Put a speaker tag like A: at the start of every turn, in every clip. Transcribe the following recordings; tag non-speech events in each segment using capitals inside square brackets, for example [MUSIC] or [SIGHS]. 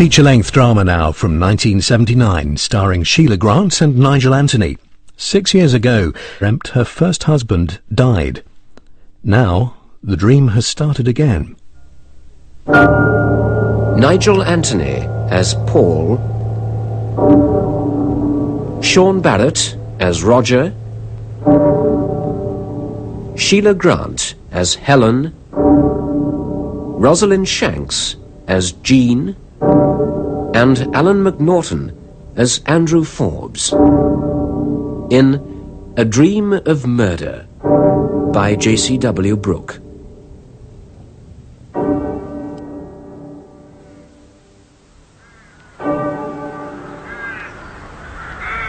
A: feature-length drama now from 1979, starring Sheila Grant and Nigel Anthony. Six years ago, dreamt her first husband died. Now, the dream has started again.
B: Nigel Anthony as Paul, Sean Barrett as Roger, Sheila Grant as Helen, Rosalind Shanks as Jean, and Alan MacNaughtan as Andrew Forbes. In A Dream of Murder by J.C.W. Brooke.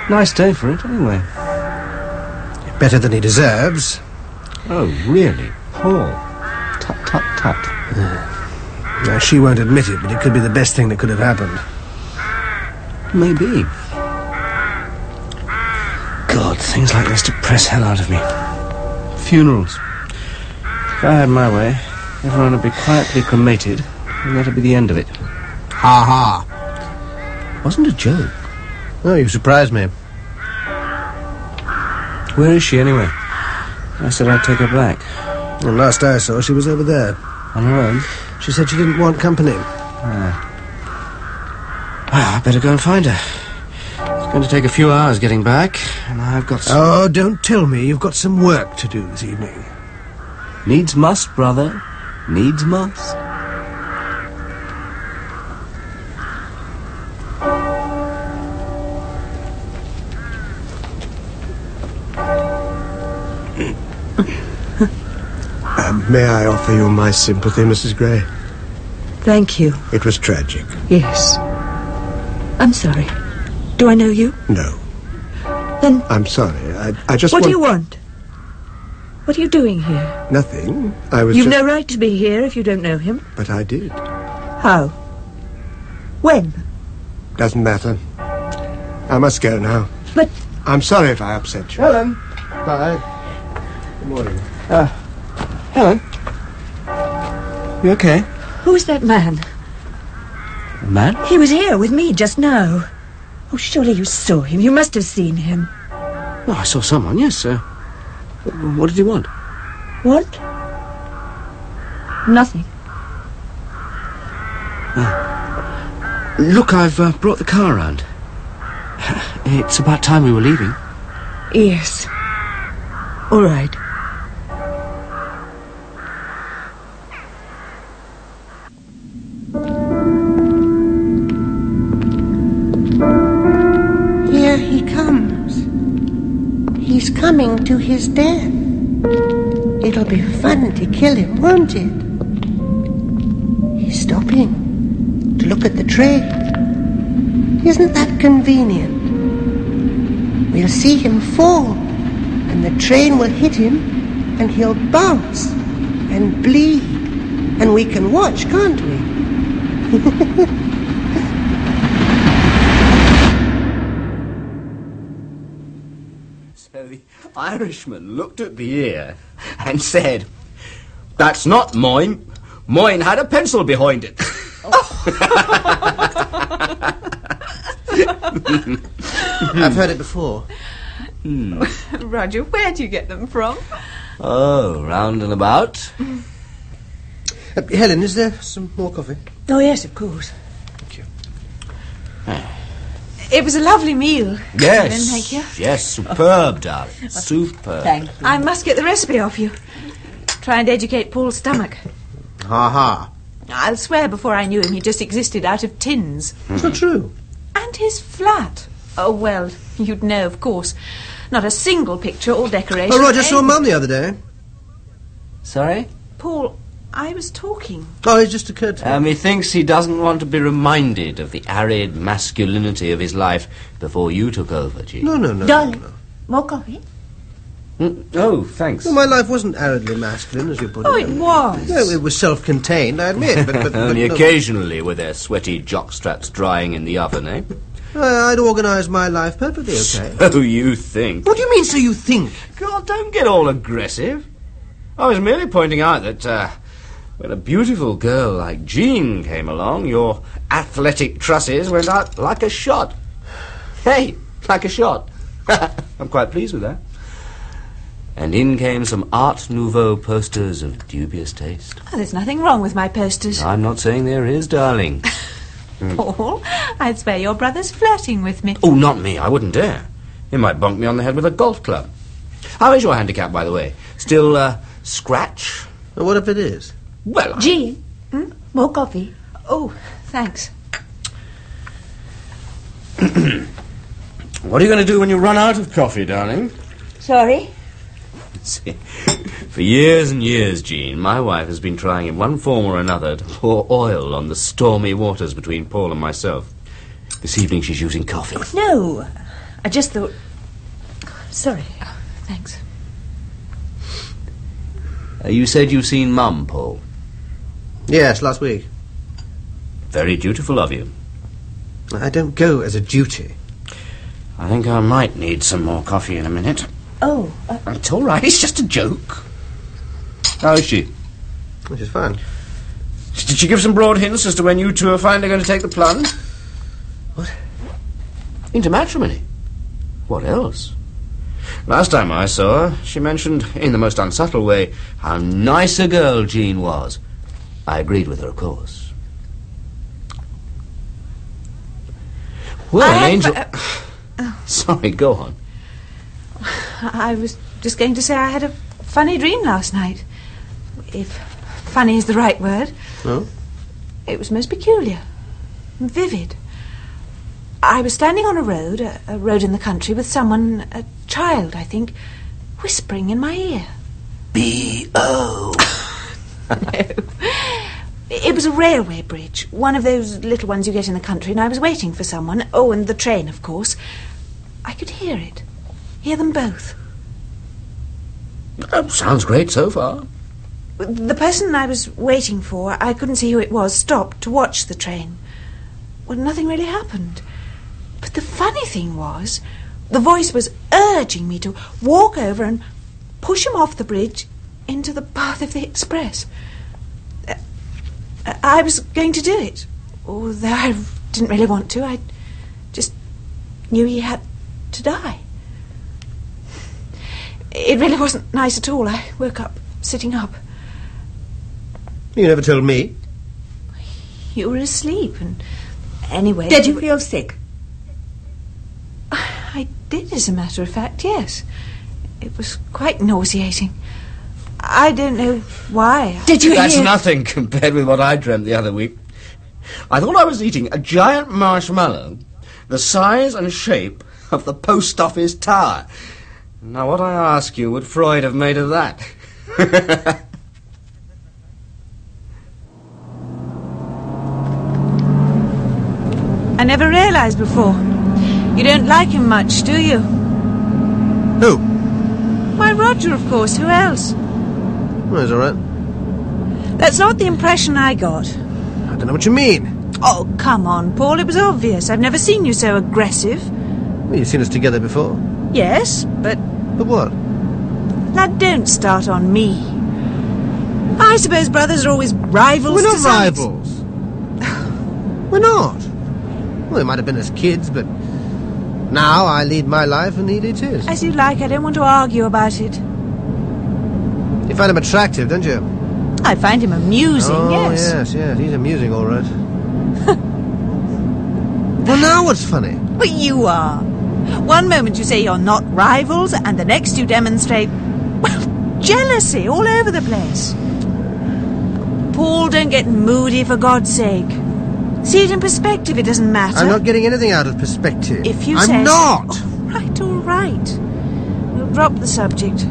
C: Nice day for it, anyway.
D: Better than he deserves.
C: Oh, really? Paul? Tut, tut, tut.
D: Now, she won't admit it, but it could be the best thing that could have happened.
C: Maybe. God, things like this depress hell out of me. Funerals. If I had my way, everyone would be quietly cremated, and that'd be the end of it.
D: Ha ha.
C: Wasn't a joke.
D: Oh, you surprised me.
C: Where is she, anyway? I said I'd take her back.
D: And last I saw, she was over there.
C: On her own?
D: She said she didn't want company.
C: Ah. Well, I better go and find her. It's going to take a few hours getting back, and I've got some...
D: Oh, don't tell me. You've got some work to do this evening.
C: Needs must, brother. Needs must.
D: May I offer you my sympathy, Mrs. Gray?
E: Thank you.
D: It was tragic.
E: Yes. I'm sorry. Do I know you?
D: No.
E: Then
D: I'm sorry. I, I just
E: what
D: want...
E: do you want? What are you doing here?
D: Nothing. I was
E: You've
D: just...
E: no right to be here if you don't know him.
D: But I did.
E: How? When?
D: Doesn't matter. I must go now.
E: But
D: I'm sorry if I upset you.
C: Helen!
D: Bye. Good morning. Ah.
C: Helen? You okay?
E: who's that man?
C: A man?
E: He was here with me just now. Oh, surely you saw him. You must have seen him.
C: Oh, I saw someone, yes. Uh, what did he want?
E: What? Nothing.
C: Look, I've uh, brought the car around. [LAUGHS] It's about time we were leaving.
E: Yes. All right.
F: His death. It'll be fun to kill him, won't it? He's stopping to look at the train. Isn't that convenient? We'll see him fall, and the train will hit him, and he'll bounce and bleed, and we can watch, can't we? [LAUGHS]
G: Irishman looked at the ear and said, That's not mine. Mine had a pencil behind it. [LAUGHS]
D: I've heard it before. [LAUGHS]
H: Roger, where do you get them from?
G: oh, round and about.
D: Uh, Helen, is there some more coffee?
E: Oh, yes, of course.
H: It was a lovely meal.
G: Yes.
H: Helen, thank you.
G: Yes, superb, darling. Superb.
E: Thank you.
H: I must get the recipe off you. Try and educate Paul's stomach.
D: Ha ha.
H: I'll swear before I knew him he just existed out of tins.
D: It's not true.
H: And his flat. Oh, well, you'd know, of course. Not a single picture or decoration.
D: Oh, Roger saw
H: Eh,
D: Mum the other day.
C: Sorry?
H: Paul, I was talking.
D: Oh, it just occurred to me.
G: Um, he thinks he doesn't want to be reminded of the arid masculinity of his life before you took over, Jean.
D: no, no, no.
E: Darling.
D: no, no.
E: More coffee?
G: Mm, Oh, thanks.
D: Well, my life wasn't aridly masculine, as you put
H: Oh,
D: it.
H: it was.
D: No, it was self-contained, I admit, but... but, [LAUGHS] but
G: Only
D: no.
G: occasionally with their sweaty jockstraps drying in the oven, eh?
D: I- I'd organise my life perfectly [LAUGHS] okay.
G: Oh, you think.
D: what do you mean, so you think?
G: God, don't get all aggressive. I was merely pointing out that, uh,
C: When a beautiful girl like Jean came along, your athletic trusses went out like a shot. Hey, like a shot. [LAUGHS] I'm quite pleased with that. And in came some Art Nouveau posters of dubious taste.
H: Oh, there's nothing wrong with my posters.
C: I'm not saying there is, darling. [LAUGHS]
H: Paul, I'd swear your brother's flirting with me.
C: Oh, not me. I wouldn't dare. He might bonk me on the head with a golf club. How is your handicap, by the way? Still, uh, scratch?
D: Well, what if it is?
C: Well, I-
E: Jean, hmm? more coffee.
H: Oh, thanks. [CLEARS THROAT]
C: what are you going to do when you run out of coffee, darling?
E: Sorry? [LAUGHS]
C: See, For years and years, Jean, my wife has been trying in one form or another to pour oil on the stormy waters between Paul and myself. This evening she's using coffee.
E: No. I just thought. Sorry.
H: Thanks.
C: Uh, you said you've seen Mum, Paul.
D: Yes, last week.
C: Very dutiful of you.
D: I don't go as a duty.
C: I think I might need some more coffee in a minute.
E: Oh, uh,
C: It's all right. It's just a joke. How is she?
D: Which is fine.
C: Did she give some broad hints as to when you two are finally going to take the plunge?
D: What?
C: Into matrimony. What else? Last time I saw her, she mentioned, in the most unsubtle way, how nice a girl Jean was. I agreed with her, of course. Well,
H: I
C: an
H: had-
C: angel.
H: uh, [SIGHS]
C: Sorry, go on. [SIGHS]
H: I was just going to say I had a funny dream last night. If funny is the right word.
D: Oh?
H: It was most peculiar, vivid. I was standing on a road, a, a road in the country, with someone, a child, I think, whispering in my ear.
C: B.O.
H: No. [LAUGHS] It was a railway bridge, one of those little ones you get in the country, and I was waiting for someone. Oh, and the train, of course. I could hear it. Hear them both.
C: Oh, sounds great so far.
H: The person I was waiting for, I couldn't see who it was, stopped to watch the train. Well, nothing really happened. But the funny thing was, the voice was urging me to walk over and push him off the bridge into the path of the express. Uh, I was going to do it, although I didn't really want to. I just knew he had to die. It really wasn't nice at all. I woke up sitting up.
D: You never told me.
H: You were asleep, and anyway.
E: did you feel sick?
H: I did, as a matter of fact, yes. It was quite nauseating. I don't know why.
E: Did you
C: That's
E: hear?
C: nothing compared with what I dreamt the other week. I thought I was eating a giant marshmallow the size and shape of the post office tower. Now, what I ask you, would Freud have made of that? [LAUGHS]
H: I never realized before. You don't like him much, do you?
D: Who?
H: Why, Roger, of course. Who else?
D: Well, it's all right.
H: That's not the impression I got.
D: I don't know what you mean.
H: Oh, come on, Paul. It was obvious. I've never seen you so aggressive.
D: Well, you've seen us together before.
H: Yes, but
D: But what?
H: now don't start on me. I suppose brothers are always rivals.
D: We're not rivals. [LAUGHS] We're not. Well, we might have been as kids, but now I lead my life and he leads his.
H: As you like. I don't want to argue about it.
D: You find him attractive, don't you?
H: I find him amusing.
D: oh,
H: yes.
D: yes, yes. He's amusing, all right. [LAUGHS] well, now what's funny?
H: But you are. One moment you say you're not rivals, and the next you demonstrate, well, jealousy all over the place. Paul, don't get moody for God's sake. See it in perspective, it doesn't matter.
D: I'm not getting anything out of perspective.
H: If you
D: I'm
H: say.
D: not!
H: All right, all right. We'll drop the subject.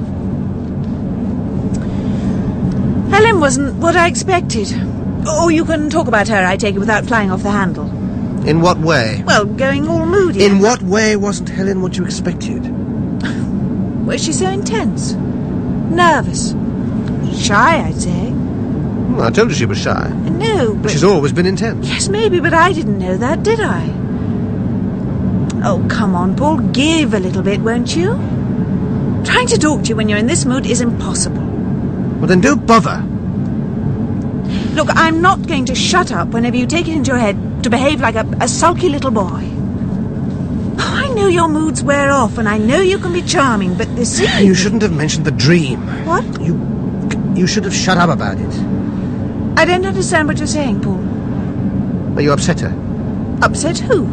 H: Wasn't what I expected. Oh, you can talk about her, I take it, without flying off the handle.
D: In what way?
H: Well, going all moody.
D: In what way wasn't Helen what you expected? [LAUGHS]
H: Was she so intense? Nervous? Shy, I'd say.
D: Well, I told you she was shy.
H: No, but.
D: She's always been intense.
H: Yes, maybe, but I didn't know that, did I? Oh, come on, Paul. Give a little bit, won't you? Trying to talk to you when you're in this mood is impossible.
D: Well, then don't bother.
H: Look, I'm not going to shut up whenever you take it into your head to behave like a, a sulky little boy. [LAUGHS] I know your moods wear off, and I know you can be charming, but this evening...
D: You shouldn't have mentioned the dream.
H: What?
D: You, you should have shut up about it.
H: I don't understand what you're saying, Paul.
D: Well, you upset her.
H: Upset who?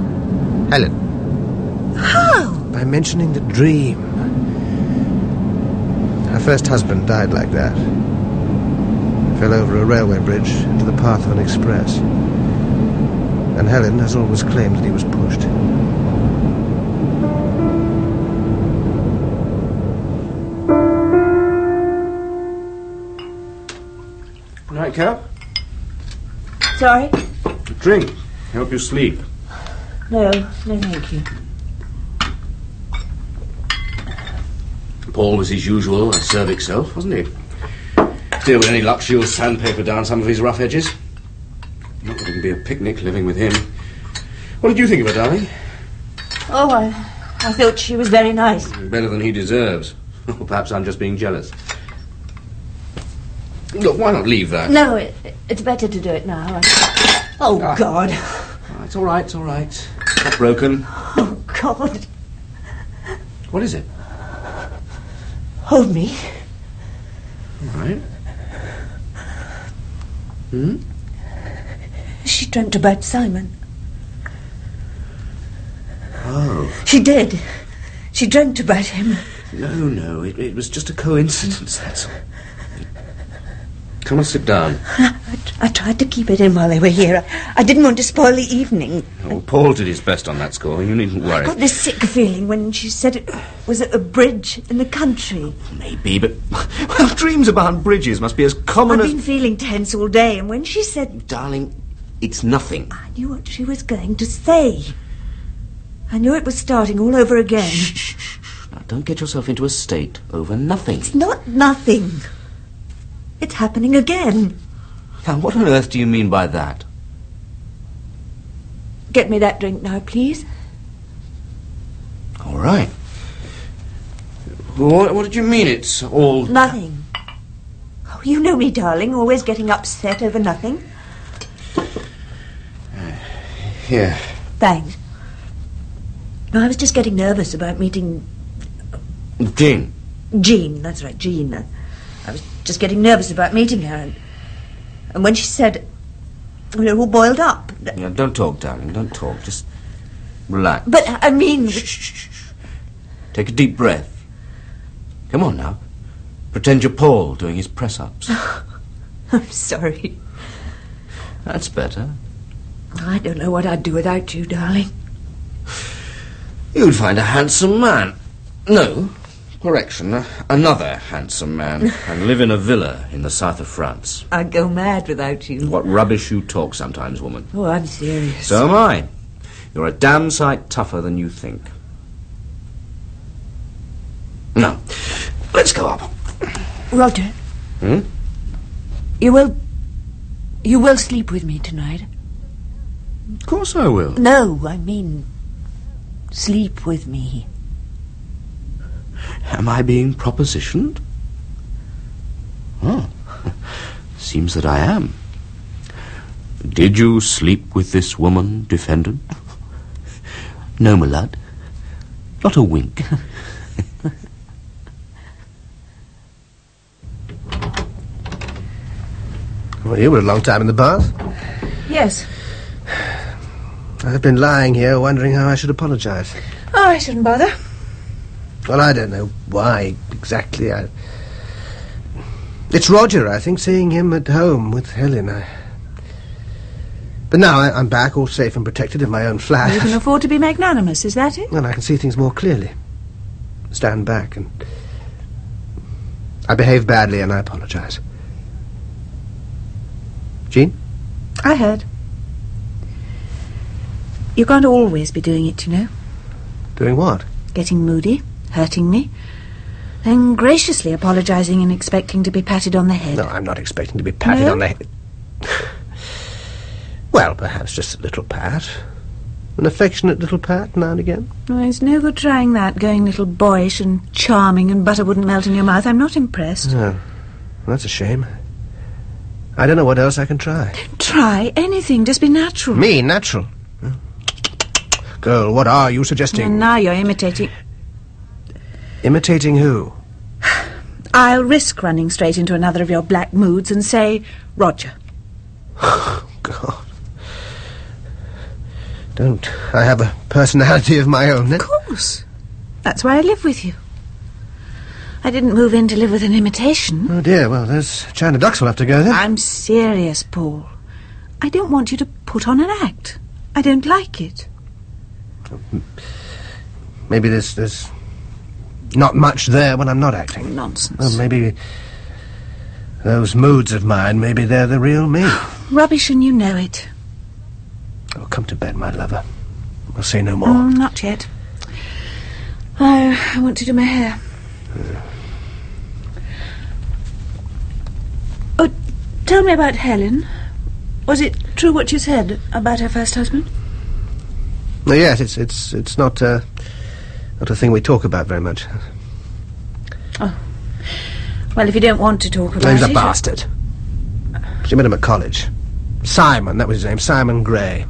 D: Helen.
H: How?
D: By mentioning the dream. Her first husband died like that. Fell over a railway bridge into the path of an express. And Helen has always claimed that he was pushed.
C: Nightcap?
E: Sorry?
C: Drink. Help you sleep.
E: No, no, thank you.
C: Paul was his usual acerbic self, wasn't he? Still, with any luck, she'll sandpaper down some of his rough edges. Not that it can be a picnic living with him. What did you think of her, darling?
E: Oh, I, I thought she was very nice.
C: Better than he deserves. [LAUGHS] Or perhaps I'm just being jealous. Look, why not leave that?
E: No, it, it's better to do it now. Oh, ah. God.
C: Oh, it's all right, it's all right. It's [GASPS] not broken.
E: Oh, God.
C: What is it?
E: Hold me.
C: All right. Hmm?
E: She dreamt about Simon.
C: Oh.
E: She did. She dreamt about him.
C: No, no, it, it was just a coincidence, that's all. Come and sit down. [LAUGHS]
E: I, I tried to keep it in while they were here. I, I didn't want to spoil the evening.
C: Oh, Paul did his best on that score. You needn't worry.
E: I
C: worry.
E: got this sick feeling when she said it was at a bridge in the country.
C: Maybe, but [LAUGHS] well, dreams about bridges must be as common
E: I've
C: as.
E: been feeling tense all day, and when she said,
C: Darling, it's nothing.
E: I knew what she was going to say. I knew it was starting all over again. Shh.
C: Now, don't get yourself into a state over nothing.
E: It's not nothing. It's happening again.
C: Now, what on earth do you mean by that?
E: Get me that drink now, please.
C: All right. What, what did you mean it's all.
E: Nothing. Oh, you know me, darling, always getting upset over nothing. [SIGHS]
C: Here.
E: Thanks. No, I was just getting nervous about meeting
C: Jean.
E: Jean. That's right, Jean. I, I was just getting nervous about meeting her, and, and when she said, well, it all boiled up.
C: Yeah, don't talk, darling. Don't talk. Just relax.
E: But I mean, Shh, shh, shh.
C: Take a deep breath. Come on now. Pretend you're Paul doing his press ups. [LAUGHS]
E: I'm sorry.
C: That's better.
E: I don't know what I'd do without you, darling.
C: You'd find a handsome man. No, correction, another handsome man, [LAUGHS] and live in a villa in the south of France.
E: I'd go mad without you.
C: What rubbish you talk sometimes, woman.
E: Oh, I'm serious.
C: So am I. You're a damn sight tougher than you think. Now, let's go up.
E: Roger.
C: Hmm?
E: You will. You will sleep with me tonight?
C: Of course I will.
E: No, I mean. Sleep with me.
C: Am I being propositioned? Oh, [LAUGHS] seems that I am. Did you sleep with this woman, defendant? [LAUGHS] No, my lad. Not a wink. [LAUGHS]
D: Well, you were a long time in the bath.
H: Yes.
D: I've been lying here wondering how I should apologize.
H: Oh, I shouldn't bother.
D: Well, I don't know why exactly. I... It's Roger, I think, seeing him at home with Helen. I... But now I, I'm back, all safe and protected in my own flat.
H: You can afford to be magnanimous, is that it?
D: Well, I can see things more clearly. Stand back and. I behaved badly and I apologize. Jean?
H: I heard. You can't always be doing it, you know.
D: Doing what?
H: Getting moody, hurting me, then graciously apologizing and expecting to be patted on the head.
D: No, I'm not expecting to be patted
H: No?
D: on the head. well, perhaps just a little pat. An affectionate little pat now and again.
H: No, it's no good trying that, going little boyish and charming and butter wouldn't melt in your mouth. I'm not impressed.
D: Oh, that's a shame. I don't know what else I can try.
H: Try anything, just be natural.
D: Me, natural. Girl, what are you suggesting?
H: And now you're imitating.
D: Imitating who?
H: I'll risk running straight into another of your black moods and say, Roger. [LAUGHS]
D: God. Don't I have a personality of my own? Eh?
H: Of course. That's why I live with you. I didn't move in to live with an imitation.
D: Oh dear, well, those China ducks will have to go then.
H: I'm serious, Paul. I don't want you to put on an act. I don't like it.
D: Maybe there's, there's not much there when I'm not acting.
H: Nonsense.
D: Well, maybe those moods of mine, maybe they're the real me. [GASPS]
H: Rubbish and you know it.
D: Oh, come to bed, my lover. We'll say no more.
H: Oh, not yet. Oh, I want to do my hair. [SIGHS] Oh, tell me about Helen. Was it true what you said about her first husband?
D: Yes, it's it's it's not uh, not a thing we talk about very much. Oh.
H: Well, if you don't want to talk about
D: He's
H: it...
D: a bastard. She met him at college. Simon, that was his name. Simon Gray.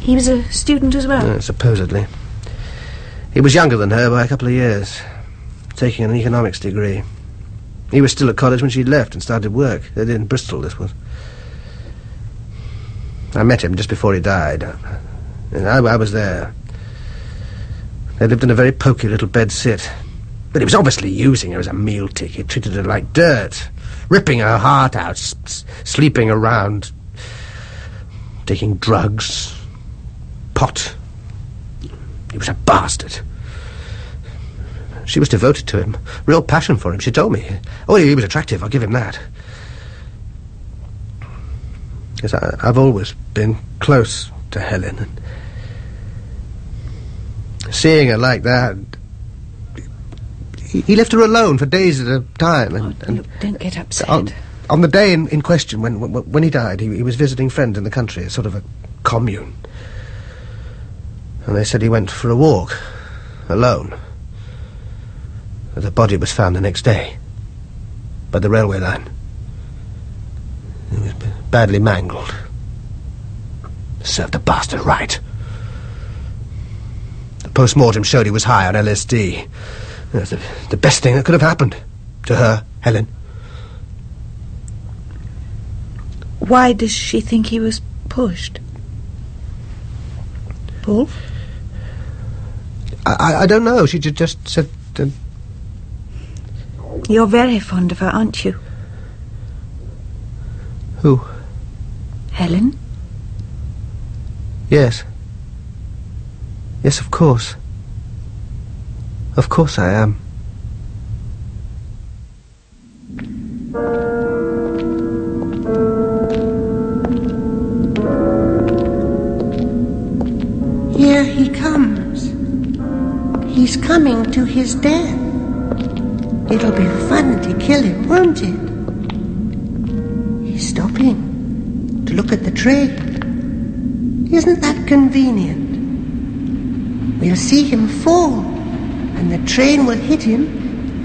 H: He was a student as well.
D: Uh, supposedly. He was younger than her by a couple of years, taking an economics degree. He was still at college when she left and started work. They did in Bristol, this was. I met him just before he died. And I, I was there. They lived in a very poky little bed sit. But he was obviously using her as a meal ticket, treated her like dirt, ripping her heart out, sleeping around, taking drugs, pot. He was a bastard. She was devoted to him. Real passion for him, she told me. Oh, he was attractive, I'll give him that. Yes, I, I've always been close to Helen. And seeing her like that, he, he left her alone for days at a time. And, oh, and
H: Look, don't get upset.
D: on, on the day in, in question, when, when, when he died, he, he was visiting friends in the country, a sort of a commune. And they said he went for a walk, alone. The body was found the next day, by the railway line. It was badly mangled. Served the bastard right. Post-mortem showed he was high on LSD. That's the, the best thing that could have happened to her, Helen.
H: Why does she think he was pushed? Paul?
D: I, I, I don't know. She just said. Uh,
H: You're very fond of her, aren't you?
D: who?
H: Helen?
D: Yes. Yes, of course. Of course I am.
F: Here he comes. He's coming to his death. It'll be fun to kill him, won't it? He's stopping to look at the tray. Isn't that convenient? We'll see him fall, and the train will hit him,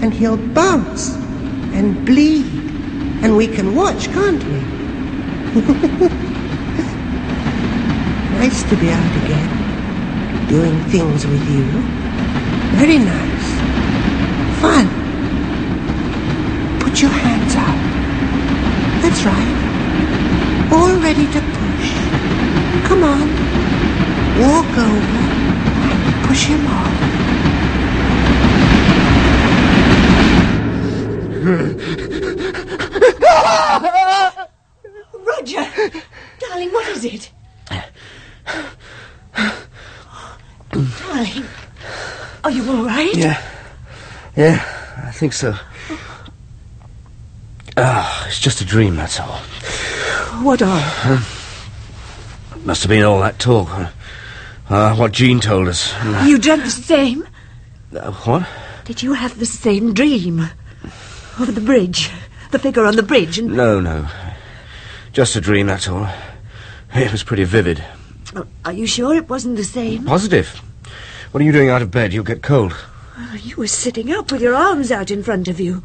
F: and he'll bounce and bleed, and we can watch, can't we? [LAUGHS] nice to be out again, doing things with you. Very nice. Fun. Put your hands out. That's right. All ready to push. Come on. Walk over push him.
E: Roger! Darling, what is it? Darling, are you all right?
I: Yeah. Yeah, I think so. Ah, it's just a dream, that's all.
H: What of?
I: Must have been all that talk. Uh, what Jean told us.
H: You dreamt the same?
I: Uh, what?
H: Did you have the same dream? Over the bridge? The figure on the bridge and...
I: No, no. Just a dream, that's all. It was pretty vivid.
H: Are you sure it wasn't the same?
I: Positive. What are you doing out of bed? You'll get cold.
H: You were sitting up with your arms out in front of you.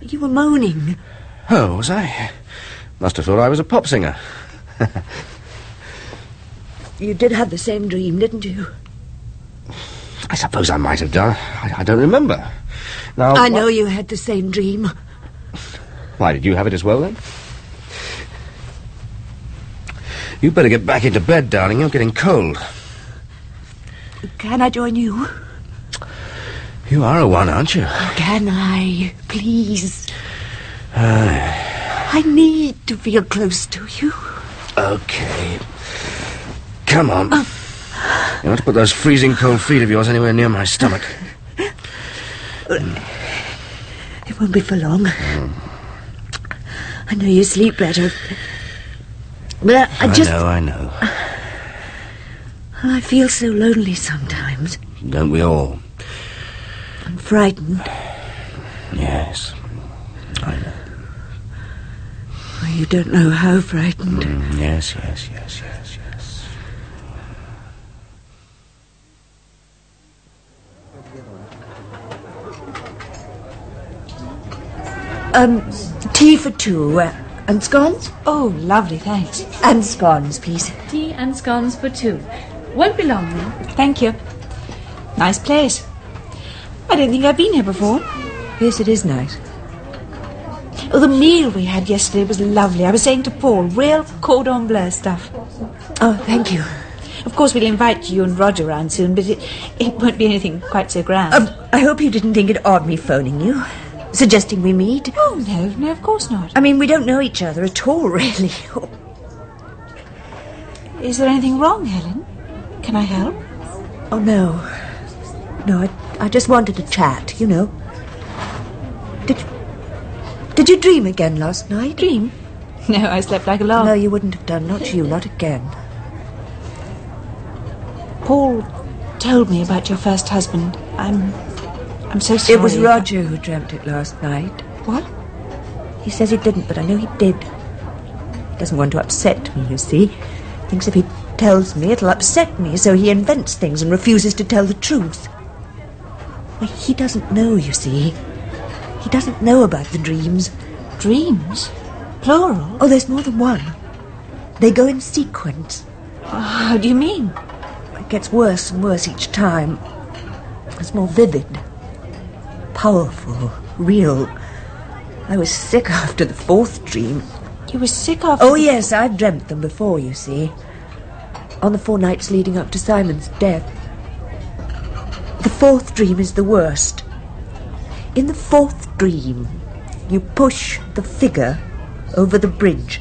E: You were moaning.
I: Oh, was I? Must have thought I was a pop singer. [LAUGHS]
E: You did have the same dream, didn't you?
I: I suppose I might have done. I, I don't remember. Now,
E: I know you had the same dream.
I: Why, did you have it as well, then? You'd better get back into bed, darling. You're getting cold.
E: Can I join you?
I: You are a one, aren't you?
E: Can I, please? Uh, I need to feel close to you.
I: Okay. Come on. You want to put those freezing cold feet of yours anywhere near my stomach.
E: It won't be for long. I know you sleep better. But I, I just.
I: know, I know.
E: I feel so lonely sometimes.
I: Don't we all?
E: I'm frightened.
I: Yes. I know.
E: Oh, you don't know how frightened.
I: Mm, yes, yes, yes, yes.
E: Um, tea for two. Uh, and scones?
H: Oh, lovely, thanks.
E: And scones, please.
J: Tea and scones for two. Won't be long.
H: Thank you. Nice place. I don't think I've been here before.
E: Yes, it is nice.
H: Oh, the meal we had yesterday was lovely. I was saying to Paul, real cordon bleu stuff.
E: Oh, thank you.
H: Of course, we'll invite you and Roger round soon, but it, it won't be anything quite so grand.
E: Um, I hope you didn't think it odd me phoning you, suggesting we meet.
H: oh, no, no, of course not.
E: I mean, we don't know each other at all, [LAUGHS] really.
H: Is there anything wrong, Helen? Can I help?
E: Oh, no. No, I, I just wanted to chat, you know. Did, did you dream again last night?
H: Dream? No, I slept like a log.
E: No, you wouldn't have done. Not you, not again.
H: Paul told me about your first husband. I'm. I'm so sorry.
E: It was Roger who dreamt it last night.
H: What?
E: He says he didn't, but I know he did. He Doesn't want to upset me, you see. Thinks if he tells me, it'll upset me, so he invents things and refuses to tell the truth. Well, he doesn't know, you see. He doesn't know about the dreams.
H: Dreams? Plural?
E: Oh, there's more than one. They go in sequence.
H: Ah, how do you mean?
E: It gets worse and worse each time. It's more vivid, powerful, real. I was sick after the fourth dream.
H: You were sick after.
E: Oh, yes, I've dreamt them before, you see. On the four nights leading up to Simon's death. The fourth dream is the worst. In the fourth dream, you push the figure over the bridge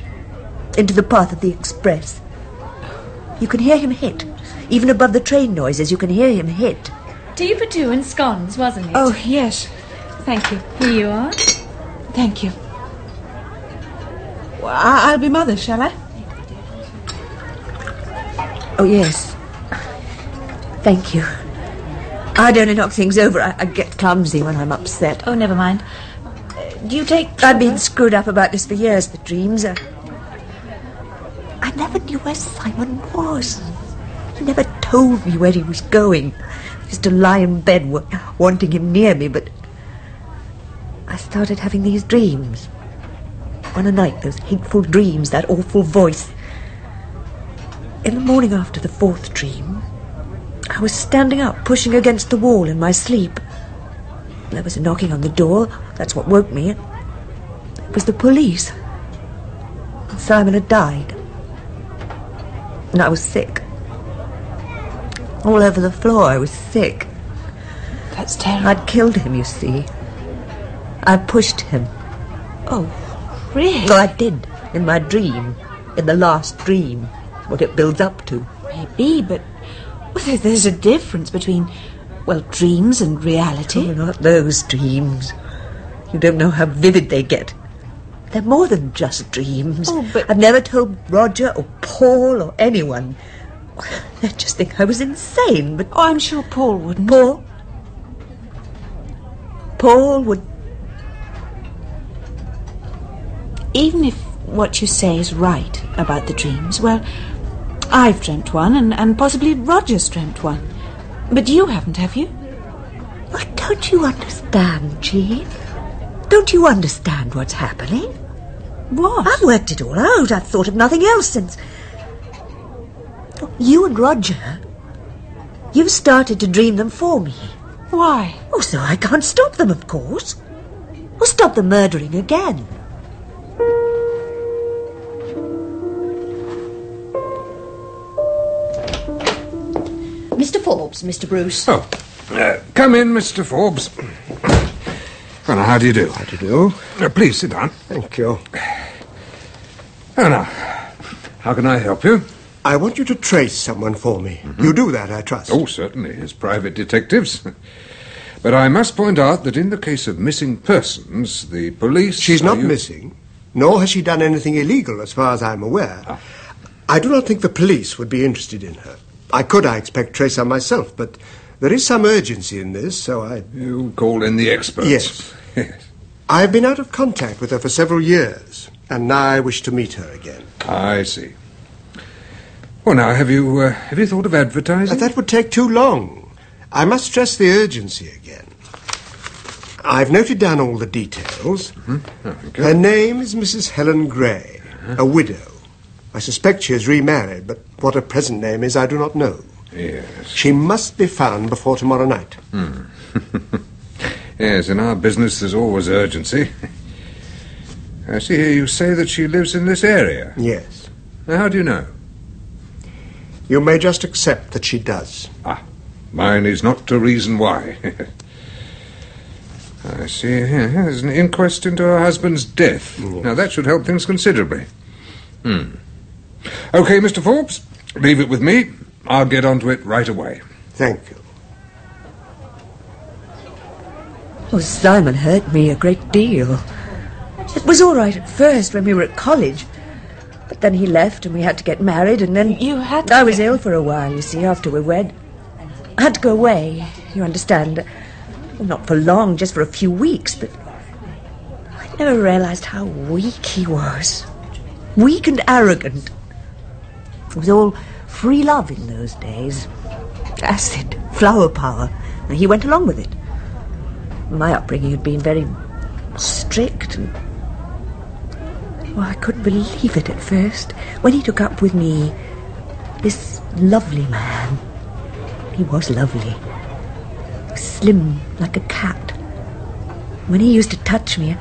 E: into the path of the express. You can hear him hit. Even above the train noises, you can hear him hit.
J: Tea for two and scones, wasn't it?
H: Oh, yes. Thank you.
J: here you are.
H: Thank you. Well, I- I'll be mother, shall I?
E: Oh, yes. Thank you. I'd only knock things over. I, I get clumsy when I'm upset.
J: Oh, never mind. Uh, do you take.
E: I've been screwed up about this for years, the dreams. Uh, I never knew where Simon was. He never told me where he was going. I used to lie in bed wa- wanting him near me, but I started having these dreams. One a night, those hateful dreams, that awful voice. In the morning after the fourth dream, I was standing up, pushing against the wall in my sleep. There was a knocking on the door. That's what woke me. It was the police. Simon had died. And I was sick. All over the floor, I was sick.
H: That's terrible.
E: I'd killed him, you see. I pushed him.
H: Oh, really?
E: No, I did. In my dream. In the last dream. What it builds up to.
H: Maybe, but well, there's a difference between, well, dreams and reality.
E: Oh, not those dreams. You don't know how vivid they get. They're more than just dreams.
H: Oh, but-
E: I've never told Roger or Paul or anyone. [LAUGHS] They just think I was insane, but
H: Oh, I'm sure Paul wouldn't.
E: Paul. Paul would.
H: Even if what you say is right about the dreams, well, I've dreamt one, and, and possibly Roger's dreamt one. But you haven't, have you?
E: Why, don't you understand, Jean? Don't you understand what's happening?
H: What?
E: I've worked it all out. I've thought of nothing else since. You and Roger. You've started to dream them for me.
H: Why?
E: Oh, so I can't stop them, of course. Or stop them murdering again.
K: Mr. Forbes, Mr. Bruce.
L: Oh, uh, come in, Mr. Forbes. Well, now, how do you do? How
M: do you do?
L: Uh, please sit down.
M: Thank you.
L: Oh, now, how can I help you?
M: I want you to trace someone for me. You do that, I trust.
L: Oh, certainly, as private detectives. [LAUGHS] But I must point out that in the case of missing persons, the police.
M: She's not
L: u-
M: missing, nor has she done anything illegal, as far as I'm aware. Ah. I do not think the police would be interested in her. I could, I expect, trace her myself, but there is some urgency in this, so I.
L: You call in the experts.
M: Yes. [LAUGHS]
L: Yes.
M: I've been out of contact with her for several years, and now I wish to meet her again.
L: I see. Well, now, have you uh, have you thought of advertising?
M: That would take too long. I must stress the urgency again. I've noted down all the details.
L: Oh, thank you.
M: Her name is Mrs. Helen Gray, a widow. I suspect she has remarried, but what her present name is, I do not know.
L: Yes.
M: She must be found before tomorrow night.
L: Hmm. [LAUGHS] yes, in our business there's always urgency. I see here you say that she lives in this area.
M: Yes.
L: Now, how do you know?
M: You may just accept that she does.
L: Ah, mine is not to reason why. [LAUGHS] I see there's an inquest into her husband's death. Now, that should help things considerably. Hmm. Okay, Mr. Forbes, leave it with me. I'll get onto it right away.
M: Thank you.
E: Oh, Simon hurt me a great deal. It was all right at first when we were at college. Then he left and we had to get married and then...
H: You had
E: I was ill for a while, you see, after we wed. I had to go away, you understand. Well, not for long, just for a few weeks, but... I never realized how weak he was. Weak and arrogant. It was all free love in those days. Acid, flower power. And he went along with it. My upbringing had been very strict and. Well, I couldn't believe it at first. When he took up with me, this lovely man. He was lovely. Slim like a cat. When he used to touch me,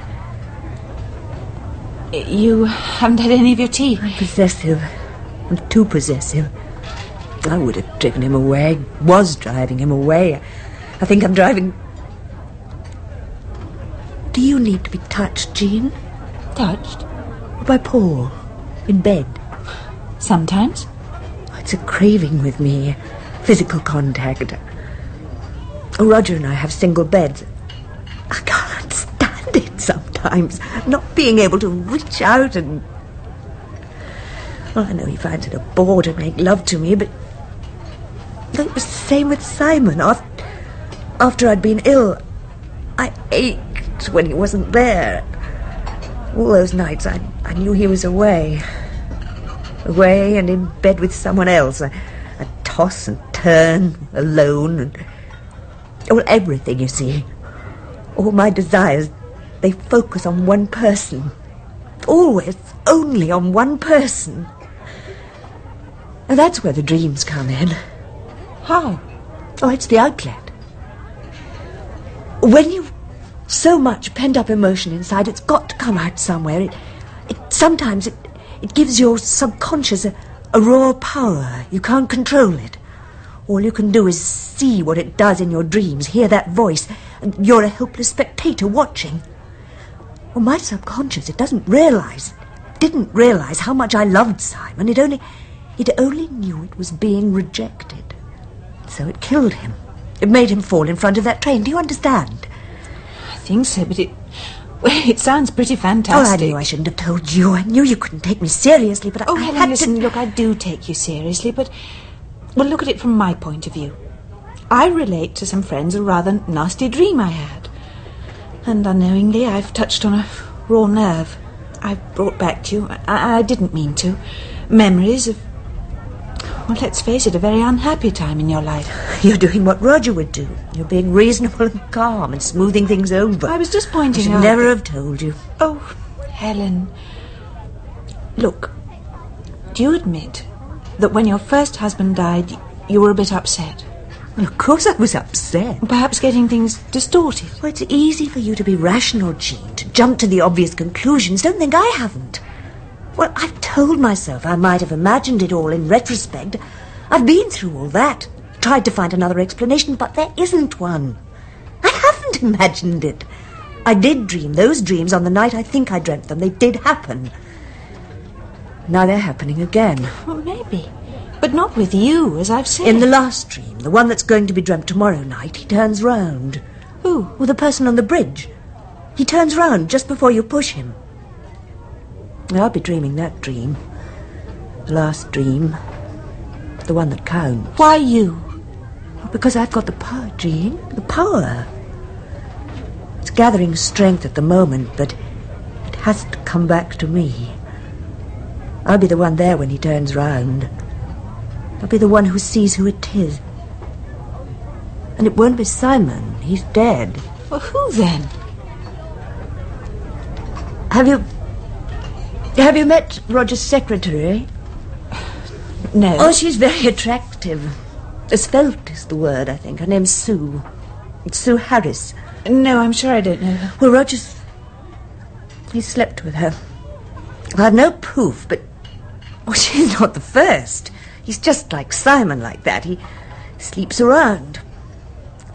H: You haven't had any of your tea.
E: I'm possessive. I'm too possessive. I would have driven him away, was driving him away. I think I'm driving. Do you need to be touched, Jean?
H: Touched?
E: By Paul? In bed?
H: Sometimes.
E: Oh, It's a craving with me. Physical contact. Oh, Roger and I have single beds. I can't stand it sometimes. Not being able to reach out and. Well, I know he finds it a bore to make love to me, but. It was the same with Simon. After, after I'd been ill, I ached when he wasn't there. All those nights I, I knew he was away. Away and in bed with someone else. I, I'd toss and turn, alone, and. Well, everything, you see. All my desires, they focus on one person. Always, only on one person. And that's where the dreams come in.
H: How?
E: Oh, it's the outlet. When you've so much pent up emotion inside, it's got to come out somewhere. It, it sometimes it, it gives your subconscious a, a raw power. You can't control it. All you can do is see what it does in your dreams, hear that voice, and you're a helpless spectator watching. Well, my subconscious, it doesn't realize, didn't realize how much I loved Simon. It only, it only knew it was being rejected. So it killed him. It made him fall in front of that train. Do you understand?
H: I think so, but it. Well, it sounds pretty fantastic.
E: Oh, I knew I shouldn't have told you. I knew you couldn't take me seriously, but I,
H: Oh,
E: I
H: Helen,
E: had
H: listen,
E: to.
H: look, I do take you seriously, but. Well, look at it from my point of view. I relate to some friends a rather nasty dream I had. And unknowingly, I've touched on a raw nerve. I've brought back to you, I, I didn't mean to, memories of. Well, let's face it, a very unhappy time in your life.
E: You're doing what Roger would do. You're being reasonable and calm and smoothing things over.
H: I was just
E: I
H: pointing
E: should
H: out.
E: never
H: that-
E: have told you.
H: Oh, Helen. Look, do you admit that when your first husband died, you were a bit upset?
E: Well, of course I was upset.
H: Perhaps getting things distorted.
E: Well, it's easy for you to be rational, Jean, to jump to the obvious conclusions. Don't think I haven't. Well, I've told myself I might have imagined it all in retrospect. I've been through all that, tried to find another explanation, but there isn't one. I haven't [LAUGHS] imagined it. I did dream those dreams on the night I think I dreamt them. They did happen. Now they're happening again.
H: Well, maybe. But not with you, as I've said.
E: In the last dream, the one that's going to be dreamt tomorrow night, he turns round.
H: Who?
E: Well, the person on the bridge. He turns round just before you push him. I'll be dreaming that dream. The last dream. The one that counts.
H: Why you?
E: Because I've got the power, Jean. The power. It's gathering strength at the moment, but it has to come back to me. I'll be the one there when he turns round. I'll be the one who sees who it is. And it won't be Simon. He's dead.
H: Well, who then?
E: Have you. Have you met Roger's secretary?
H: No.
E: Oh, she's very attractive. Svelte is the word, I think. Her name's Sue. It's Sue Harris.
H: No, I'm sure I don't know her.
E: Well, Roger's. He slept with her. I have no proof, but. Well, oh, [LAUGHS] she's not the first. He's just like Simon, like that. He sleeps around.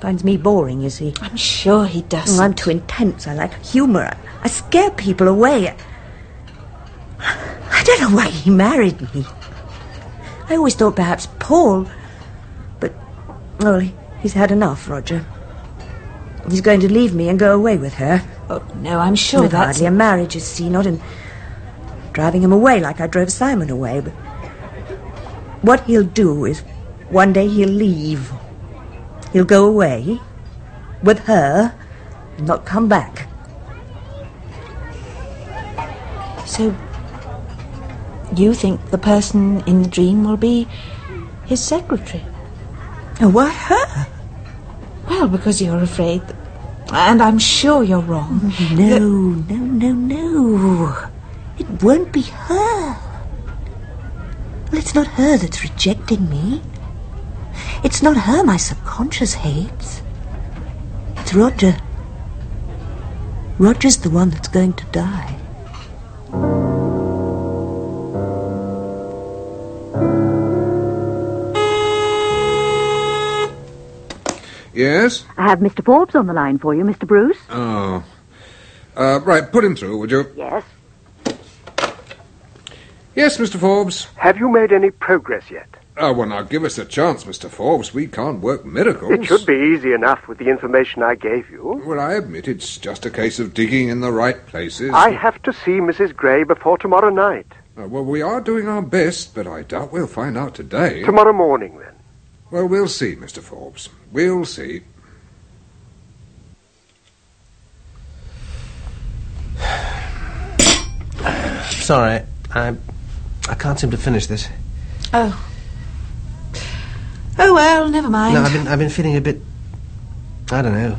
E: Finds me boring, you see.
H: I'm sure he does.
E: Oh, I'm too intense. I like humour. I, I scare people away. I don't know why he married me. I always thought perhaps Paul. But, well, he's had enough, Roger. He's going to leave me and go away with her.
H: Oh, no, I'm sure
E: With
H: that's.
E: hardly a marriage, you see, not in driving him away like I drove Simon away. But what he'll do is one day he'll leave. He'll go away with her and not come back.
H: So, you think the person in the dream will be his secretary?
E: Oh, why her?
H: Well, because you're afraid. And I'm sure you're wrong.
E: No, no, no, no. It won't be her. Well, it's not her that's rejecting me. It's not her my subconscious hates. It's Roger. Roger's the one that's going to die.
L: Yes?
K: I have Mr. Forbes on the line for you, Mr. Bruce.
L: Oh. Uh, right, put him through, would you?
K: Yes.
L: Yes, Mr. Forbes.
N: Have you made any progress yet?
L: Oh, well, now give us a chance, Mr. Forbes. We can't work miracles.
N: It should be easy enough with the information I gave you.
L: Well, I admit it's just a case of digging in the right places.
N: I have to see Mrs. Gray before tomorrow night.
L: Uh, well, we are doing our best, but I doubt we'll find out today.
N: Tomorrow morning, then.
L: Well, we'll see, Mr. Forbes. We'll see.
D: Sorry, I, I can't seem to finish this.
H: Oh. Oh, well, never mind.
D: No, I've been, I've been feeling a bit, I don't know,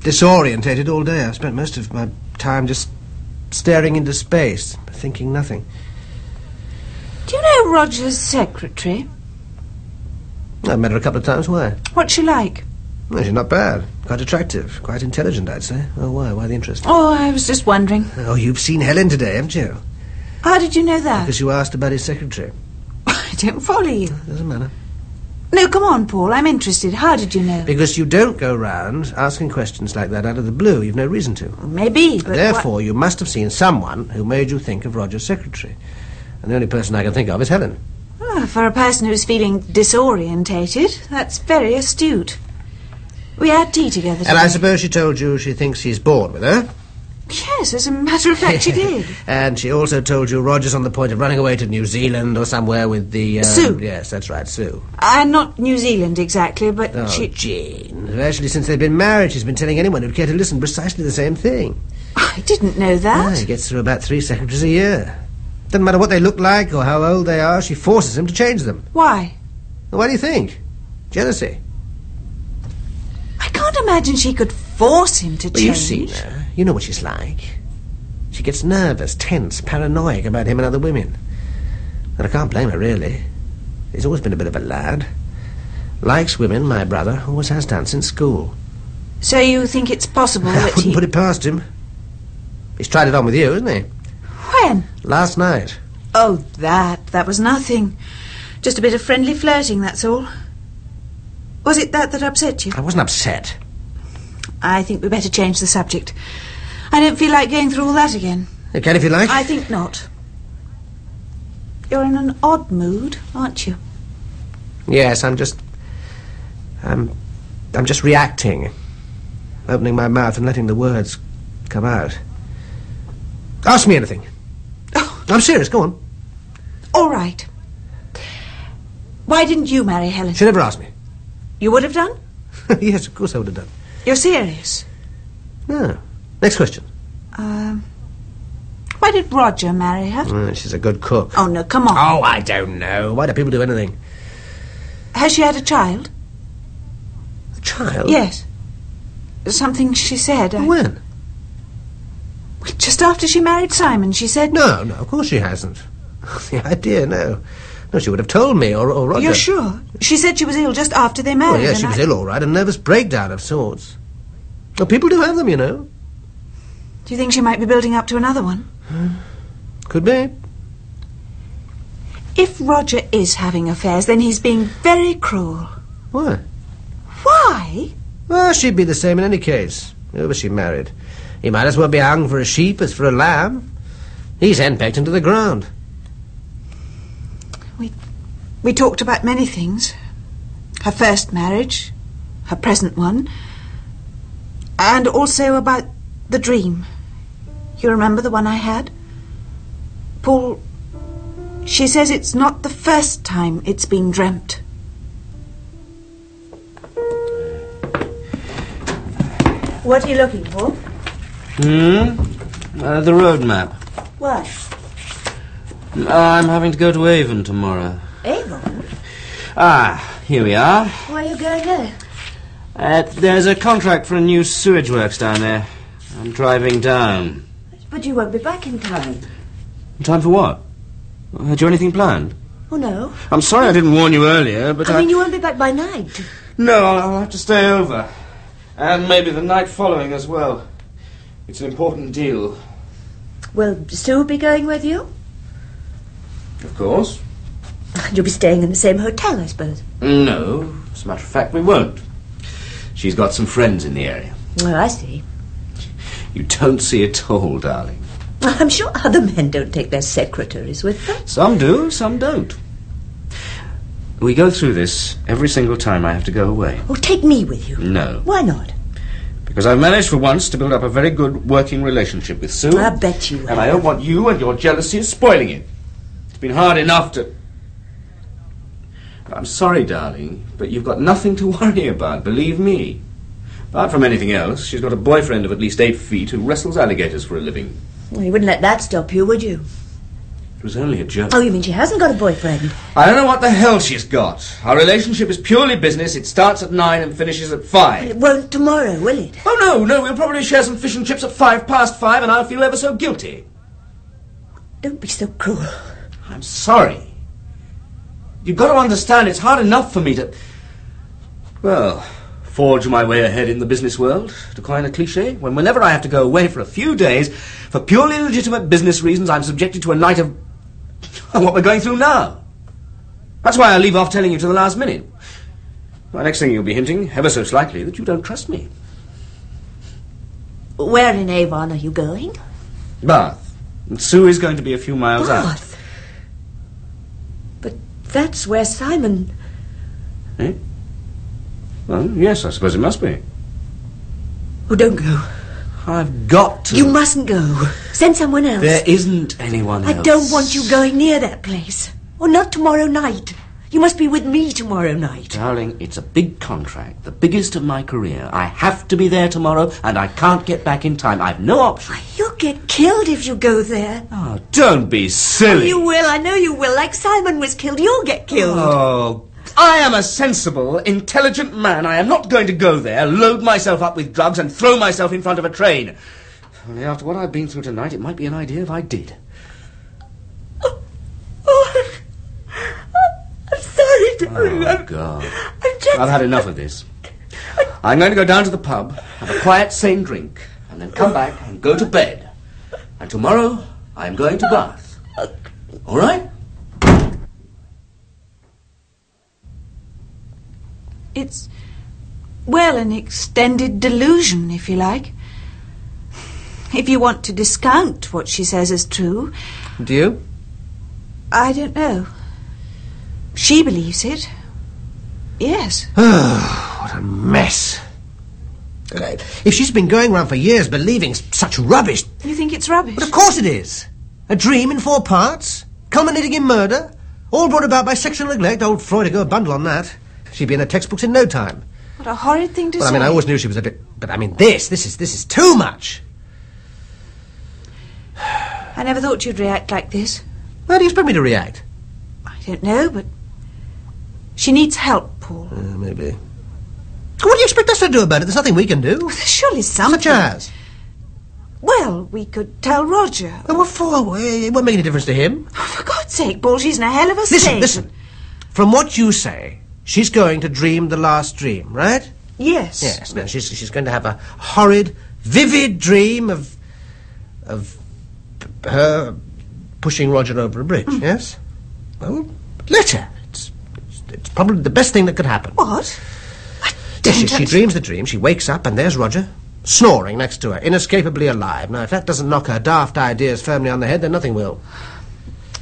D: disorientated all day. I've spent most of my time just staring into space, thinking nothing.
H: Do you know Roger's secretary?
D: I've met her a couple of times. Why?
H: What's she like?
D: Well, she's not bad. Quite attractive. Quite intelligent, I'd say. Oh, why? Why the interest?
H: Oh, I was just wondering.
D: Oh, you've seen Helen today, haven't you?
H: How did you know that?
D: Because you asked about his secretary. [LAUGHS]
H: I don't follow you.
D: Doesn't matter.
H: No, come on, Paul. I'm interested. How did you know?
D: Because you don't go round asking questions like that out of the blue. You've no reason to.
H: Maybe, but
D: Therefore, you must have seen someone who made you think of Roger's secretary. And the only person I can think of is Helen.
H: For a person who's feeling disorientated, that's very astute. We had tea together.
D: And I suppose she told you she thinks he's bored with her.
H: Yes, as a matter of fact, she [LAUGHS] did.
D: And she also told you Roger's on the point of running away to New Zealand or somewhere with the... Um,
H: Sue.
D: Yes, that's right, Sue.
H: Uh, not New Zealand exactly, but
D: Oh,
H: she.
D: Jane. Actually, since they've been married, she's been telling anyone who'd care to listen precisely the same thing.
H: I didn't know that.
D: Ah, he gets through about three secretaries a year. Doesn't matter what they look like or how old they are, she forces him to change them.
H: Why?
D: What do you think? Jealousy.
H: I can't imagine she could force him to
D: Well,
H: change.
D: you've seen her. You know what she's like. She gets nervous, tense, paranoid about him and other women. And I can't blame her, really. He's always been a bit of a lad. Likes women, my brother, always has done since school.
H: So you think it's possible [LAUGHS]
D: I
H: that
D: wouldn't
H: he...
D: put it past him. He's tried it on with you, hasn't he?
H: When?
D: Last night.
H: Oh, that. That was nothing. Just a bit of friendly flirting, that's all. Was it that that upset you?
D: I wasn't upset.
H: I think we better change the subject. I don't feel like going through all that again.
D: You can if you like.
H: I think not. You're in an odd mood, aren't you?
D: Yes, I'm just. I'm. I'm just reacting. Opening my mouth and letting the words come out. Ask me anything. I'm serious, go on.
H: All right. Why didn't you marry Helen?
D: She never asked me.
H: You would have done? [LAUGHS]
D: yes, of course I would have done.
H: You're serious?
D: No. Next question.
H: Um, why did Roger marry her?
D: Mm, she's a good cook.
H: Oh, no, come on.
D: Oh, I don't know. Why do people do anything?
H: Has she had a child?
D: A child?
H: Yes. Something she said. I...
D: When?
H: Just after she married Simon, she said...
D: No, no, of course she hasn't. [LAUGHS] Oh, the idea, no. No, she would have told me, or, or Roger.
H: You're sure? She said she was ill just after they married.
D: Oh, yes, she was
H: I-
D: ill, all right. A nervous breakdown of sorts. Well, people do have them, you know.
H: Do you think she might be building up to another one? [SIGHS]
D: Could be.
H: If Roger is having affairs, then he's being very cruel.
D: Why?
H: Why?
D: Well, she'd be the same in any case. Oh, Whoever she married. He might as well be hung for a sheep as for a lamb. He's henpecked into the ground.
H: We we talked about many things. Her first marriage, her present one, and also about the dream. You remember the one I had? Paul, she says it's not the first time it's been dreamt.
E: What are you looking for?
C: Hmm? Uh, the road map.
E: Why?
C: I'm having to go to Avon tomorrow.
E: Avon?
C: Ah, here we are.
E: Why are you going there?
C: Uh, there's a contract for a new sewage works down there. I'm driving down.
E: But you won't be back in time.
C: In time for what? Had you anything planned?
E: Oh, no.
C: I'm sorry I didn't warn you earlier, but
E: I mean, you won't be back by night.
C: No, I'll, I'll have to stay over. And maybe the night following as well. It's an important deal.
E: Will Sue be going with you?
C: Of course. [LAUGHS]
E: You'll be staying in the same hotel, I suppose.
C: No, as a matter of fact, we won't. She's got some friends in the area.
E: Oh, I see.
C: You don't see it all, darling. [LAUGHS]
E: I'm sure other men don't take their secretaries with them.
C: Some do, some don't. We go through this every single time I have to go away.
E: Oh, take me with you.
C: No,
E: Why not?
C: Because I've managed for once to build up a very good working relationship with Sue.
E: I bet you
C: And I don't want you and your jealousy spoiling it. It's been hard enough to. I'm sorry, darling, but you've got nothing to [LAUGHS] worry about, believe me. Apart from anything else, she's got a boyfriend of at least eight feet who wrestles alligators for a living.
E: Well, you wouldn't let that stop you, would you?
C: It was only a joke.
E: Oh, you mean she hasn't got a boyfriend?
C: I don't know what the hell she's got. Our relationship is purely business. It starts at nine and finishes at five.
E: It won't tomorrow, will it?
C: Oh, no, no, we'll probably share some fish and chips at five past five, and I'll feel ever so guilty.
E: Don't be so cruel.
C: I'm sorry. You've got to understand, it's hard enough for me to. Well, forge my way ahead in the business world, to coin a cliche, when whenever I have to go away for a few days, for purely legitimate business reasons, I'm subjected to a night of. [LAUGHS] what we're going through now. That's why I leave off telling you to the last minute. My next thing you'll be hinting, ever so slightly, that you don't trust me.
E: Where in Avon are you going?
C: Bath. And Sue is going to be a few miles out.
E: Bath. But that's where Simon.
C: Eh? Well, yes, I suppose it must be.
E: Oh, don't go.
C: I've got to.
E: You mustn't go. Send someone else.
C: There isn't anyone else.
E: I don't want you going near that place. Or not tomorrow night. You must be with me tomorrow night.
C: Darling, it's a big contract, the biggest of my career. I have to be there tomorrow, and I can't get back in time. I've no option.
E: You'll get killed if you go there.
C: Oh, don't be silly.
E: You will, I know you will. Like Simon was killed, you'll get killed.
C: Oh, I am a sensible, intelligent man. I am not going to go there, load myself up with drugs, and throw myself in front of a train. Only after what I've been through tonight, it might be an idea if I did.
E: Oh, oh I'm sorry, darling.
C: Oh, God. I've had enough of this. I'm going to go down to the pub, have a quiet, sane drink, and then come back and go to bed. And tomorrow, I'm going to Bath. Oh, All right?
H: It's, well, an extended delusion, if you like. If you want to discount what she says as true,
D: Do you?
H: I don't know. She believes it. Yes.
D: Oh [SIGHS] what a mess. If she's been going around for years believing such rubbish,
H: You think it's rubbish?
D: but of course it is. A dream in four parts, culminating in murder, all brought about by sexual neglect. Old Freud would go a bundle on that. She'd be in the textbooks in no time.
H: What a horrid thing to
D: say. I mean, I always knew she was a bit, but I mean, this, this is, this is too much.
H: I never thought you'd react like this.
D: How do you expect me to react?
H: I don't know, but she needs help, Paul.
D: Uh, maybe. What do you expect us to do about it? There's nothing we can do.
H: There's surely something.
D: Such as?
H: Well, we could tell Roger.
D: And what for? It won't make any difference to him.
H: For God's sake, Paul, she's in a hell of a
D: Listen,
H: state.
D: listen. From what you say, she's going to dream the last dream, right?
H: Yes.
D: Yes. Now she's she's going to have a horrid, vivid dream of of her pushing Roger over a bridge.
H: Mm.
D: Yes. Well, let her. It's, it's it's probably the best thing that could happen.
H: What?
D: Yes, she, she dreams the dream. She wakes up, and there's Roger, snoring next to her, inescapably alive. Now, if that doesn't knock her daft ideas firmly on the head, then nothing will.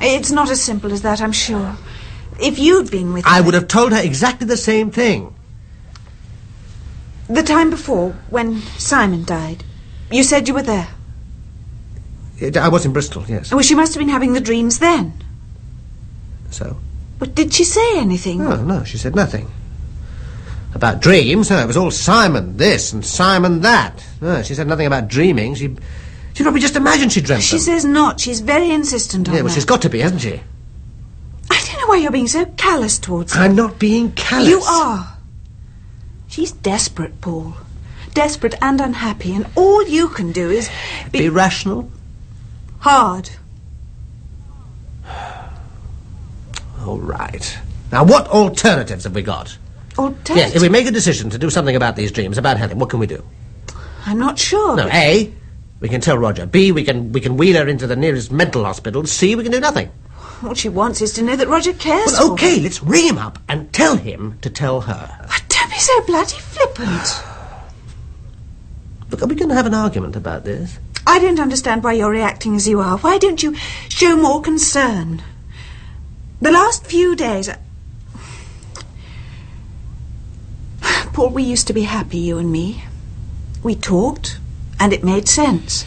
H: It's not as simple as that, I'm sure. If you'd been with
D: I
H: her
D: would have told her exactly the same thing.
H: the time before, when Simon died, you said you were there.
D: It- I was in Bristol, yes.
H: Well, she must have been having the dreams then.
D: So?
H: But did she say anything?
D: No, no, she said nothing. About dreams? No, it was all Simon this and Simon that. No, she said nothing about dreaming. She, she probably just imagined she dreamt
H: She
D: them.
H: says not. She's very insistent on it.
D: yeah, well,
H: that.
D: she's got to be, hasn't she?
H: Know why you're being so callous towards her.
D: I'm not being callous.
H: You are. She's desperate, Paul. Desperate and unhappy, and all you can do is [SIGHS] be,
D: Be rational.
H: hard. [SIGHS]
D: All right. Now, what alternatives have we got?
H: Alternatives?
D: Yes, if we make a decision to do something about these dreams, about Helen, what can we do?
H: I'm not sure.
D: No, A, we can tell Roger. B, we can we can wheel her into the nearest mental hospital. C, we can do nothing.
H: What she wants is to know that Roger cares
D: Well, okay, let's ring him up and tell him to tell her.
H: Don't be so bloody flippant.
D: Look, are we going to have an argument about this?
H: I don't understand why you're reacting as you are. Why don't you show more concern? The last few days. I- [SIGHS] Paul, we used to be happy, you and me. We talked, and it made sense.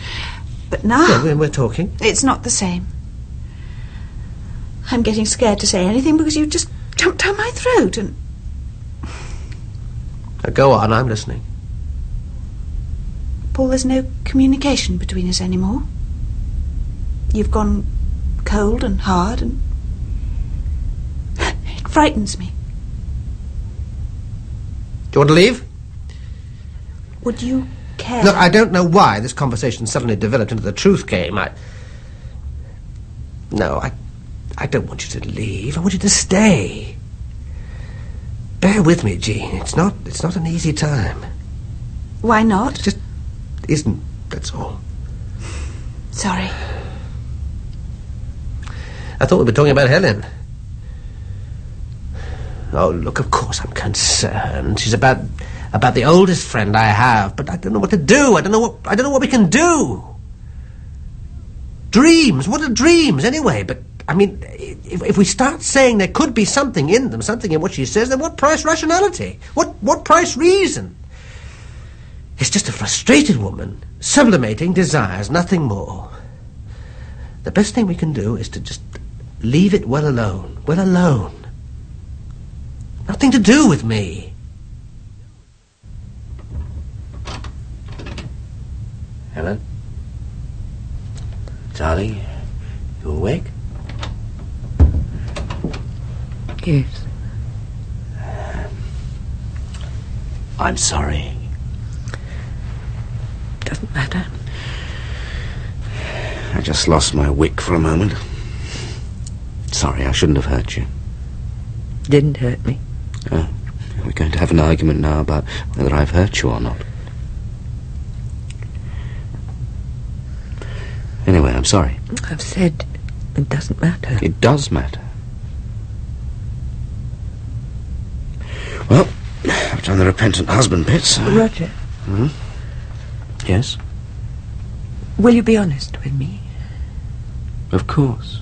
H: But now.
D: Yeah, we're, we're talking.
H: It's not the same. I'm getting scared to say anything because you just jumped down my throat and.
D: Now, go on, I'm listening.
H: Paul, there's no communication between us anymore. You've gone cold and hard and. [LAUGHS] It frightens me.
D: Do you want to leave?
H: Would you care?
D: Look, I don't know why this conversation suddenly developed into the truth game. I. No, I. I don't want you to leave. I want you to stay. Bear with me, Jean. It's not. It's not an easy time.
H: Why not?
D: It just isn't. That's all.
H: Sorry.
D: I thought we were talking about Helen. Oh, look, of course I'm concerned. She's about about the oldest friend I have, but I don't know what to do. I don't know what I don't know what we can do. Dreams. What are dreams anyway? But I mean, if, if we start saying there could be something in them, something in what she says, then what price rationality? What what price reason? It's just a frustrated woman sublimating desires, nothing more. The best thing we can do is to just leave it well alone. Well alone. Nothing to do with me.
C: Helen? Darling, you awake?
E: Yes.
C: I'm sorry.
E: Doesn't matter.
C: I just lost my wick for a moment. Sorry, I shouldn't have hurt you.
E: Didn't hurt me.
C: Oh, we're going to have an argument now about whether I've hurt you or not. Anyway, I'm sorry.
E: I've said it doesn't matter.
C: It does matter. Well, I've done the repentant husband bit, so...
E: Roger,
C: Hmm? Yes?
E: will you be honest with me
C: Of course.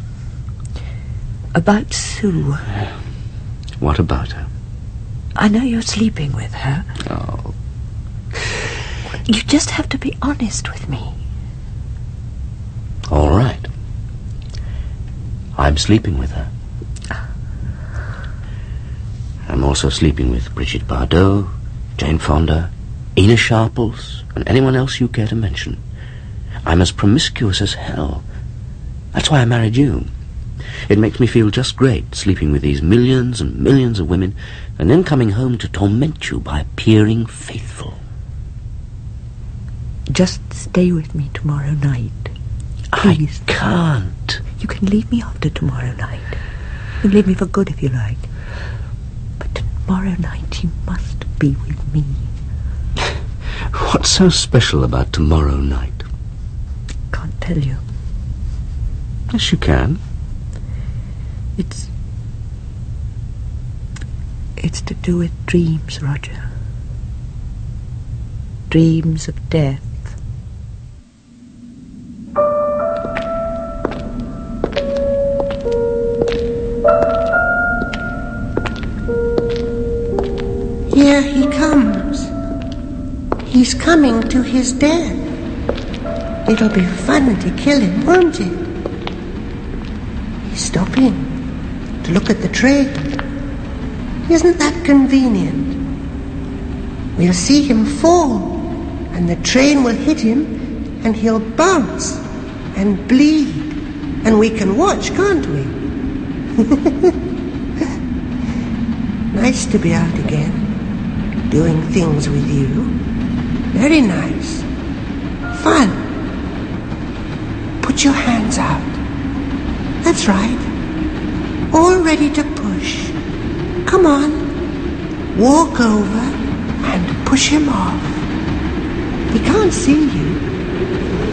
E: about Sue?
C: What about her?
E: I know you're sleeping with her.
C: Oh,
E: You just have to be honest with me.
C: all right. I'm sleeping with her. I'm also sleeping with Bridget Bardot, Jane Fonda, Ena Sharples, and anyone else you care to mention. I'm as promiscuous as hell. That's why I married you. It makes me feel just great sleeping with these millions and millions of women and then coming home to torment you by appearing faithful.
E: Just stay with me tomorrow night.
C: Please. I can't.
E: You can leave me after tomorrow night. You can leave me for good if you like. Tomorrow night you must be with me. [LAUGHS]
C: What's so special about tomorrow night?
E: Can't tell you.
C: Yes, you can.
E: It's. It's to do with dreams, Roger. Dreams of death.
F: Coming to his death. It'll be fun to kill him, won't it? He's stopping to look at the train. Isn't that convenient? We'll see him fall, and the train will hit him, and he'll bounce and bleed, and we can watch, can't we? [LAUGHS] nice to be out again, doing things with you. Very nice. Fun. Put your hands out. That's right. All ready to push. Come on. Walk over and push him off. He can't see you.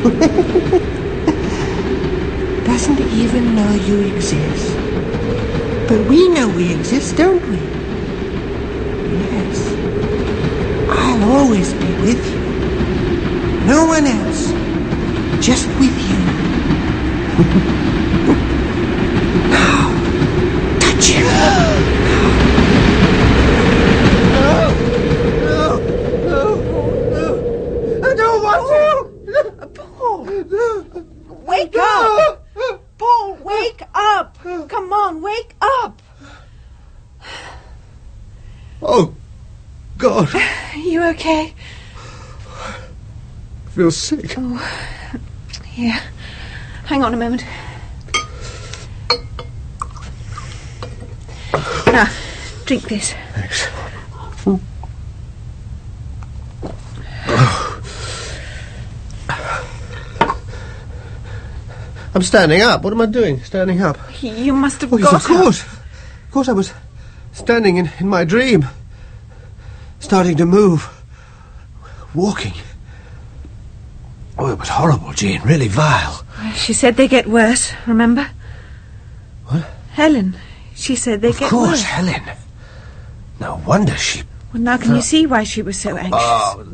F: [LAUGHS] Doesn't even know you exist. But we know we exist, don't we? Yes. I'll always be with you. No one else. Just with you. [LAUGHS] now, touch him.
D: I don't want to.
H: Paul! Wake up! Paul, wake up! Come on, wake up!
D: Oh, God.
H: Are you okay?
D: I feel sick.
H: Oh, yeah. Hang on a moment. Now, drink this.
D: Thanks. I'm standing up. What am I doing? Standing up.
H: You must have
D: Oh, yes,
H: got
D: of course. Of course, I was standing in, in my dream. Starting to move. Walking. Oh, it was horrible, Jean. Really vile.
H: She said they get worse, remember?
D: What?
H: Helen. She said they
D: Of
H: get
D: course,
H: worse.
D: Of course, Helen. No wonder she.
H: Well, now can you see why she was so anxious?
D: Oh,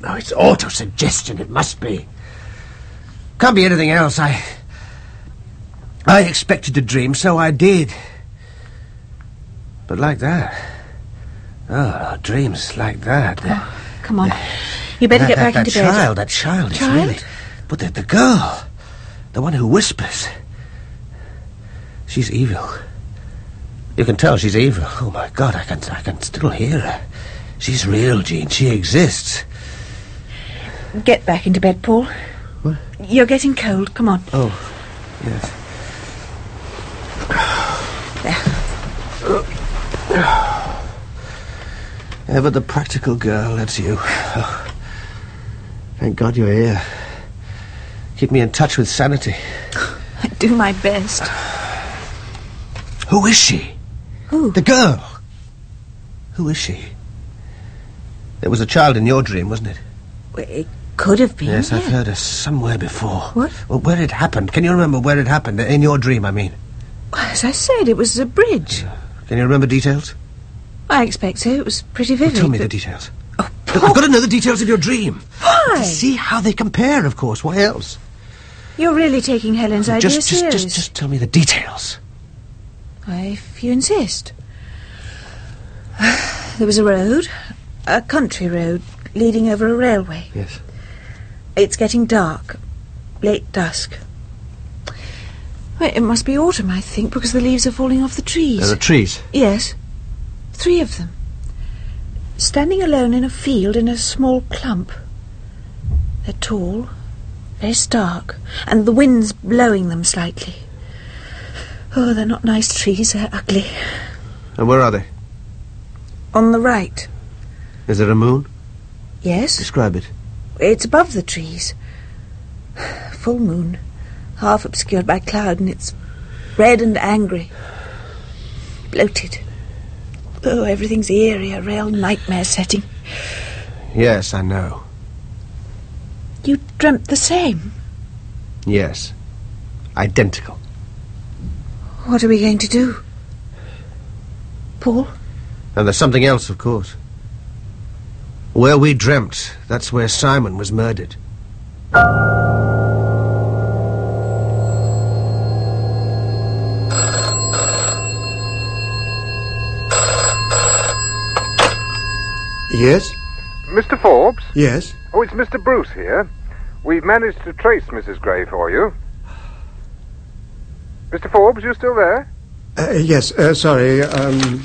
D: no, it's autosuggestion. It must be. Can't be anything else. I. I expected to dream, so I did. But like that. Oh, dreams like that.
H: Oh, come on. You better
D: that,
H: get
D: that,
H: back
D: that
H: into bed.
D: That child, that child, is really. But the, the girl, the one who whispers, she's evil. You can tell she's evil. Oh my God, I can, I can still hear her. She's real, Jean. She exists.
H: Get back into bed, Paul.
D: What?
H: You're getting cold. Come on.
D: Oh, yes. There. Ever the practical girl, that's you. Oh. Thank God you're here. Keep me in touch with sanity.
H: I do my best.
D: Who is she?
H: Who?
D: The girl. Who is she? There was a child in your dream, wasn't it?
H: It could have been.
D: Yes, I've heard her somewhere before.
H: What?
D: Well, where it happened. Can you remember where it happened? In your dream, I mean.
H: As I said, it was a bridge.
D: Can you remember details?
H: I expect so. It was pretty
D: Well,
H: vivid.
D: tell me the details. Oh, Look, I've got to know the details of your dream.
H: Why?
D: To see how they compare, of course. Why else?
H: You're really taking Helen's idea
D: just, just, just, just tell me the details.
H: If you insist. [SIGHS] There was a road, a country road, leading over a railway.
D: Yes.
H: It's getting dark, late dusk. Wait, it must be autumn, I think, because the leaves are falling off the trees.
D: There are trees.
H: Yes, three of them. Standing alone in a field in a small clump. They're tall, very stark, and the wind's blowing them slightly. Oh, they're not nice trees, they're ugly.
D: And where are they?
H: On the right,
D: Is there a moon?
H: yes?
D: Describe it.
H: It's above the trees. Full moon, half obscured by cloud, and it's red and angry. Bloated. Oh, everything's eerie, a real nightmare setting.
D: Yes, I know.
H: You dreamt the same.
D: Yes. Identical.
H: What are we going to do? Paul?
D: And there's something else, of course. Where we dreamt, that's where Simon was murdered.
M: Yes?
L: Mr. Forbes?
M: Yes?
L: Oh, it's Mr. Bruce here. We've managed to trace Mrs. Gray for you. Mr. Forbes, you still there?
M: Uh, yes, uh, sorry. Um,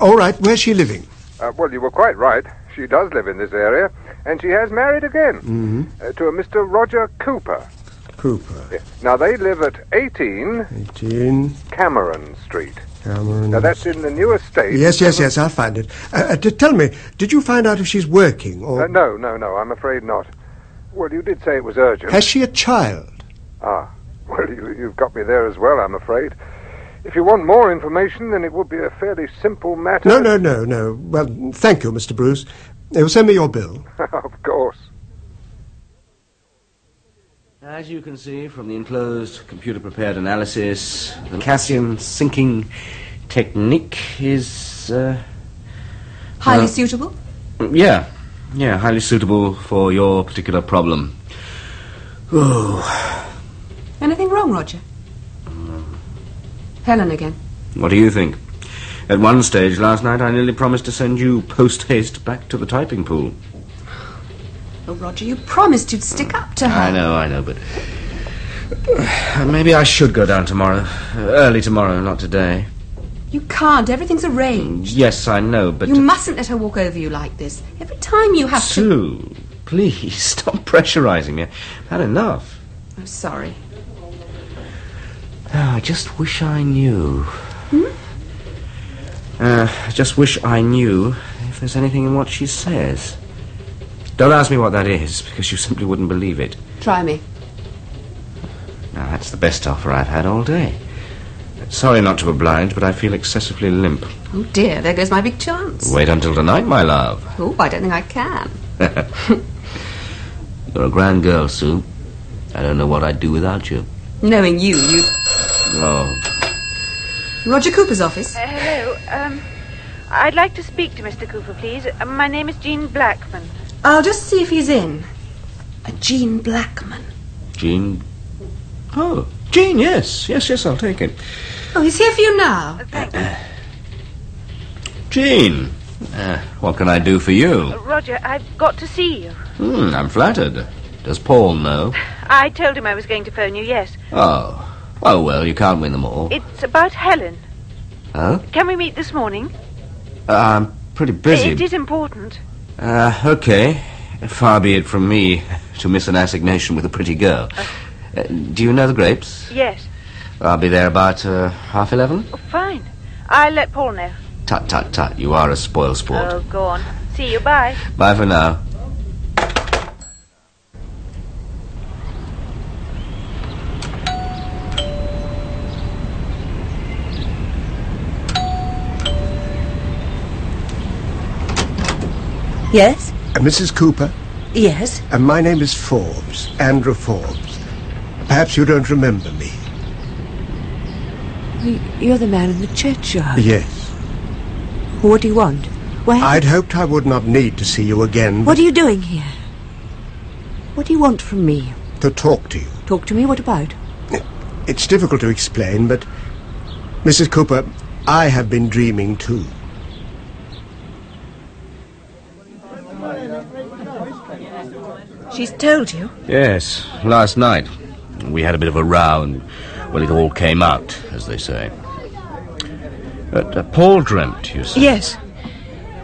M: all right, where's she living?
L: Uh, well, you were quite right. She does live in this area, and she has married again
M: Mm-hmm.
L: uh, to a Mr. Roger Cooper.
M: Cooper.
L: Now, they live at 18
M: 18.
L: Cameron Street.
M: Cameron.
L: Now, that's in the new estate.
M: Yes, yes, yes, I'll find it. Uh, uh, tell me, did you find out if she's working or.
L: Uh, no, no, no, I'm afraid not. Well, you did say it was urgent.
M: Has she a child?
L: Ah, well, you, you've got me there as well, I'm afraid. If you want more information, then it would be a fairly simple matter.
M: No, no, no, no. Well, thank you, Mr. Bruce. They will send me your bill. [LAUGHS]
L: of course.
C: As you can see from the enclosed computer-prepared analysis, the caisson sinking technique is, uh,
O: Highly
C: uh,
O: suitable?
C: yeah, yeah, highly suitable for your particular problem. Oh,
O: Anything wrong, Roger? Helen again.
C: what do you think? At one stage last night, I nearly promised to send you post-haste back to the typing pool.
O: Oh, Roger, you promised you'd stick up to her.
C: I know, I know, but uh, maybe I should go down tomorrow, uh, early tomorrow, not today.
O: You can't. Everything's arranged.
C: Yes, I know, but
O: You mustn't let her walk over you like this. Every time you have to.
C: Sue, please [LAUGHS] stop pressurizing me. I've had enough.
O: I'm sorry.
C: Oh, I just wish I knew.
O: Hmm?
C: Uh, I just wish I knew if there's anything in what she says. Don't ask me what that is, because you simply wouldn't believe it.
O: Try me.
C: Now, that's the best offer I've had all day. Sorry not to oblige, but I feel excessively limp.
O: Oh dear, there goes my big chance.
C: Wait until tonight, my love.
O: Oh, I don't think I can. [LAUGHS]
C: You're a grand girl, Sue. I don't know what I'd do without you.
O: Knowing you, you.
C: Oh,
O: Roger Cooper's office.
P: Uh, hello. Um, I'd like to speak to Mr. Cooper, please. Uh, my name is Jean Blackman.
O: I'll just see if he's in. A Jean Blackman.
C: Jean. Oh, Jean, yes. Yes, yes, I'll take it.
O: Oh, he's here for you now. Thank you.
C: Jean, uh, what can I do for you?
P: Roger, I've got to see you.
C: Hmm, I'm flattered. Does Paul know? [SIGHS]
P: I told him I was going to phone you, yes.
C: Oh, well, well, you can't win them all.
P: It's about Helen.
C: Huh?
P: Can we meet this morning?
C: Uh, I'm pretty busy.
P: It is important.
C: Uh, okay. Far be it from me to miss an assignation with a pretty girl. Uh, do you know the grapes?
P: Yes.
C: I'll be there about uh, half eleven.
P: Oh, fine. I'll let Paul know.
G: Tut, tut, tut. You are a spoil sport.
Q: Oh, go on. See you. Bye.
G: Bye for now.
E: Yes?
M: Uh, Mrs. Cooper,
E: Yes?
M: uh, my name is Forbes, Andrew Forbes. Perhaps you don't remember me.
E: You're the man in the churchyard.
M: Yes.
E: What do you want? Where?
M: I'd hoped I would not need to see you again
E: What are you doing here? What do you want from me?
M: to talk to you.
E: Talk to me, what about?
M: It's difficult to explain, but... Mrs. Cooper, I have been dreaming too.
H: She's told you?
C: Yes, last night. We had a bit of a row, and, well, it all came out, as they say. But uh, Paul dreamt, you see.
H: Yes.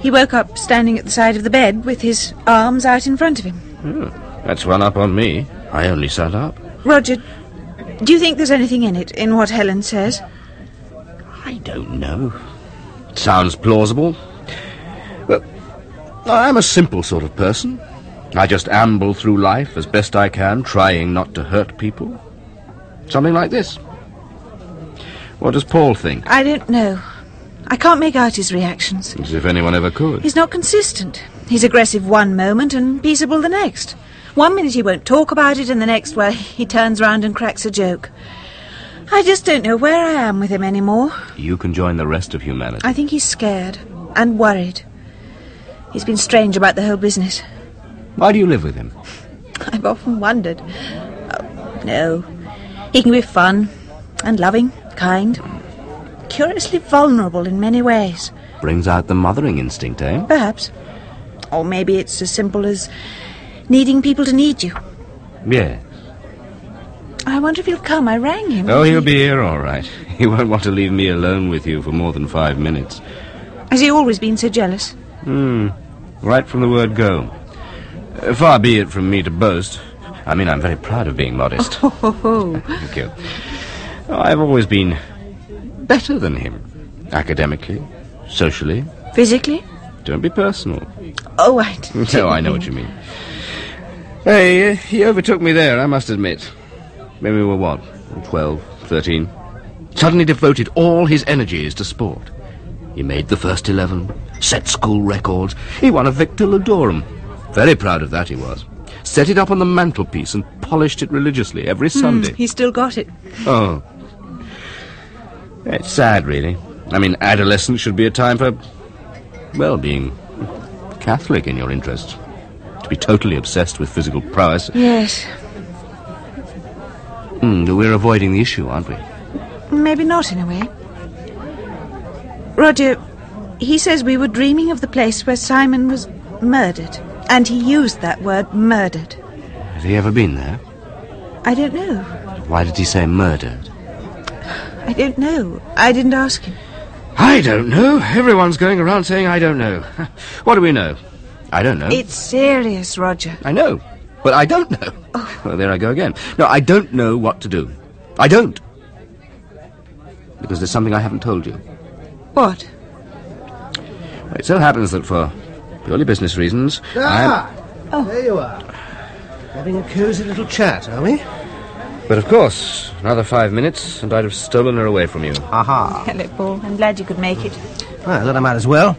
H: He woke up standing at the side of the bed with his arms out in front of him.
C: Oh, that's one up on me. I only sat up.
H: Roger, do you think there's anything in it, in what Helen says?
C: I don't know. It sounds plausible. But I'm a simple sort of person. I just amble through life as best I can, trying not to hurt people. Something like this. What does Paul think?
H: I don't know. I can't make out his reactions.
C: As if anyone ever could.
H: He's not consistent. He's aggressive one moment and peaceable the next. One minute he won't talk about it, and the next, well, he turns round and cracks a joke. I just don't know where I am with him anymore.
C: You can join the rest of humanity.
H: I think he's scared and worried. He's been strange about the whole business.
C: Why do you live with him?
H: I've often wondered. Oh, no. He can be fun and loving, kind, curiously vulnerable in many ways.
C: Brings out the mothering instinct, eh?
H: Perhaps. Or maybe it's as simple as needing people to need you.
C: Yeah.
H: I wonder if he'll come. I rang him.
C: Oh, he'll be here all right. [LAUGHS] He won't want to leave me alone with you for more than five minutes.
H: Has he always been so jealous?
C: Hmm. Right from the word go. Far be it from me to boast. I mean, I'm very proud of being modest. [LAUGHS]
H: Oh,
C: Thank you. I've always been better than him. Academically, socially.
H: physically?
C: Don't be personal.
H: Oh, I [LAUGHS] didn't.
C: No, I know what you mean. Hey, uh, he overtook me there, I must admit. When we were what? 12, 13. Suddenly devoted all his energies to sport. He made the first eleven, set school records. He won a Victor Ludorum. Very proud of that he was. Set it up on the mantelpiece and polished it religiously every
H: Hmm,
C: Sunday.
H: he's still got it.
C: Oh. It's sad, really. I mean, adolescence should be a time for, well, being Catholic in your interests. To be totally obsessed with physical prowess.
H: Yes.
C: But we're avoiding the issue, aren't we?
H: Maybe not in a way. Roger, he says we were dreaming of the place where Simon was murdered. And he used that word, murdered.
C: Has he ever been there?
H: I don't know.
C: Why did he say murdered?
H: I don't know. I didn't ask him.
C: I don't know. Everyone's going around saying I don't know. [LAUGHS] What do we know? I don't know.
H: It's serious, Roger.
C: I know, but I don't know. Oh. Well, there I go again. No, I don't know what to do. I don't. Because there's something I haven't told you.
H: What?
C: It so happens that for purely business reasons,
D: Ah!
H: Oh.
D: There you are. Having a cosy little chat, are we?
C: But of course, another five minutes, and I'd have stolen her away from you.
D: Aha.
H: Hello, Paul. I'm glad you could make it.
D: Well, I thought I might as well.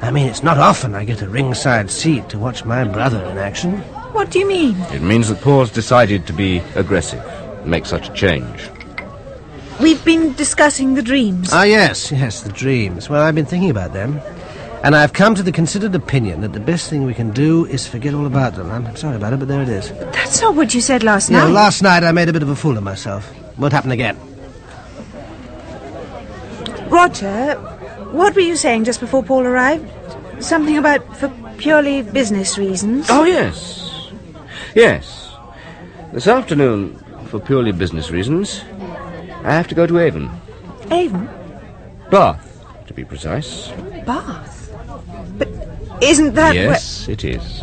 D: I mean, it's not often I get a ringside seat to watch my brother in action.
H: What do you mean?
C: It means that Paul's decided to be aggressive, make such a change.
H: We've been discussing the dreams.
D: Ah, yes, yes, the dreams. Well, I've been thinking about them. And I've come to the considered opinion that the best thing we can do is forget all about them. I'm sorry about it, but there it is.
H: That's not what you said last night.
D: No, last night I made a bit of a fool of myself. Won't happen again.
H: Roger, what were you saying just before Paul arrived? Something about for purely business reasons.
C: Oh, yes. Yes. This afternoon, for purely business reasons, I have to go to Avon.
H: Avon?
C: Bath, to be precise.
H: Bath? But isn't that
C: yes, it is.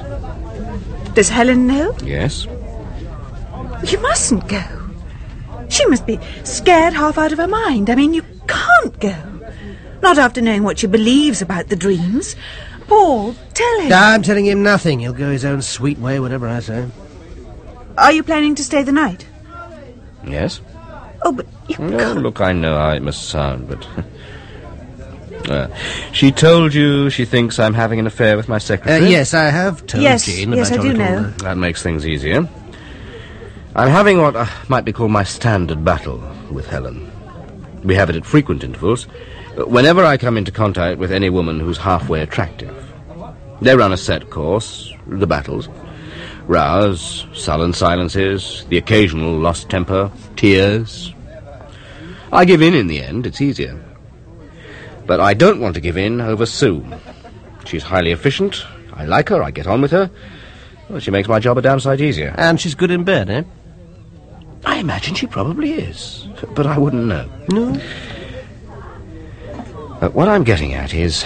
H: Does Helen know?
C: Yes.
H: You mustn't go. She must be scared half out of her mind. I mean, you can't go. Not after knowing what she believes about the dreams. Paul, tell him.
D: I'm telling him nothing. He'll go his own sweet way, whatever I say.
H: Are you planning to stay the night?
C: Yes?
H: Oh, but you
C: Oh, look, I know how it must sound, but. [LAUGHS] Uh, she told you she thinks I'm having an affair with my
D: Uh,
C: secretary?
D: yes, I have told
H: Yes,
D: Jean
H: yes,
D: about
H: I
D: your
H: do know.
D: uh,
C: That makes things easier. I'm having what uh, might be called my standard battle with Helen. We have it at frequent intervals. uh, Whenever I come into contact with any woman who's halfway attractive, they run a set course, the battles. Rows, sullen silences, the occasional lost temper, tears. I give in in the end, it's easier. But I don't want to give in over Sue. She's highly efficient. I like her, I get on with her. Well, she makes my job a damn sight easier.
D: And she's good in bed, eh?
C: I imagine she probably is, but I wouldn't know.
D: No?
C: But what I'm getting at is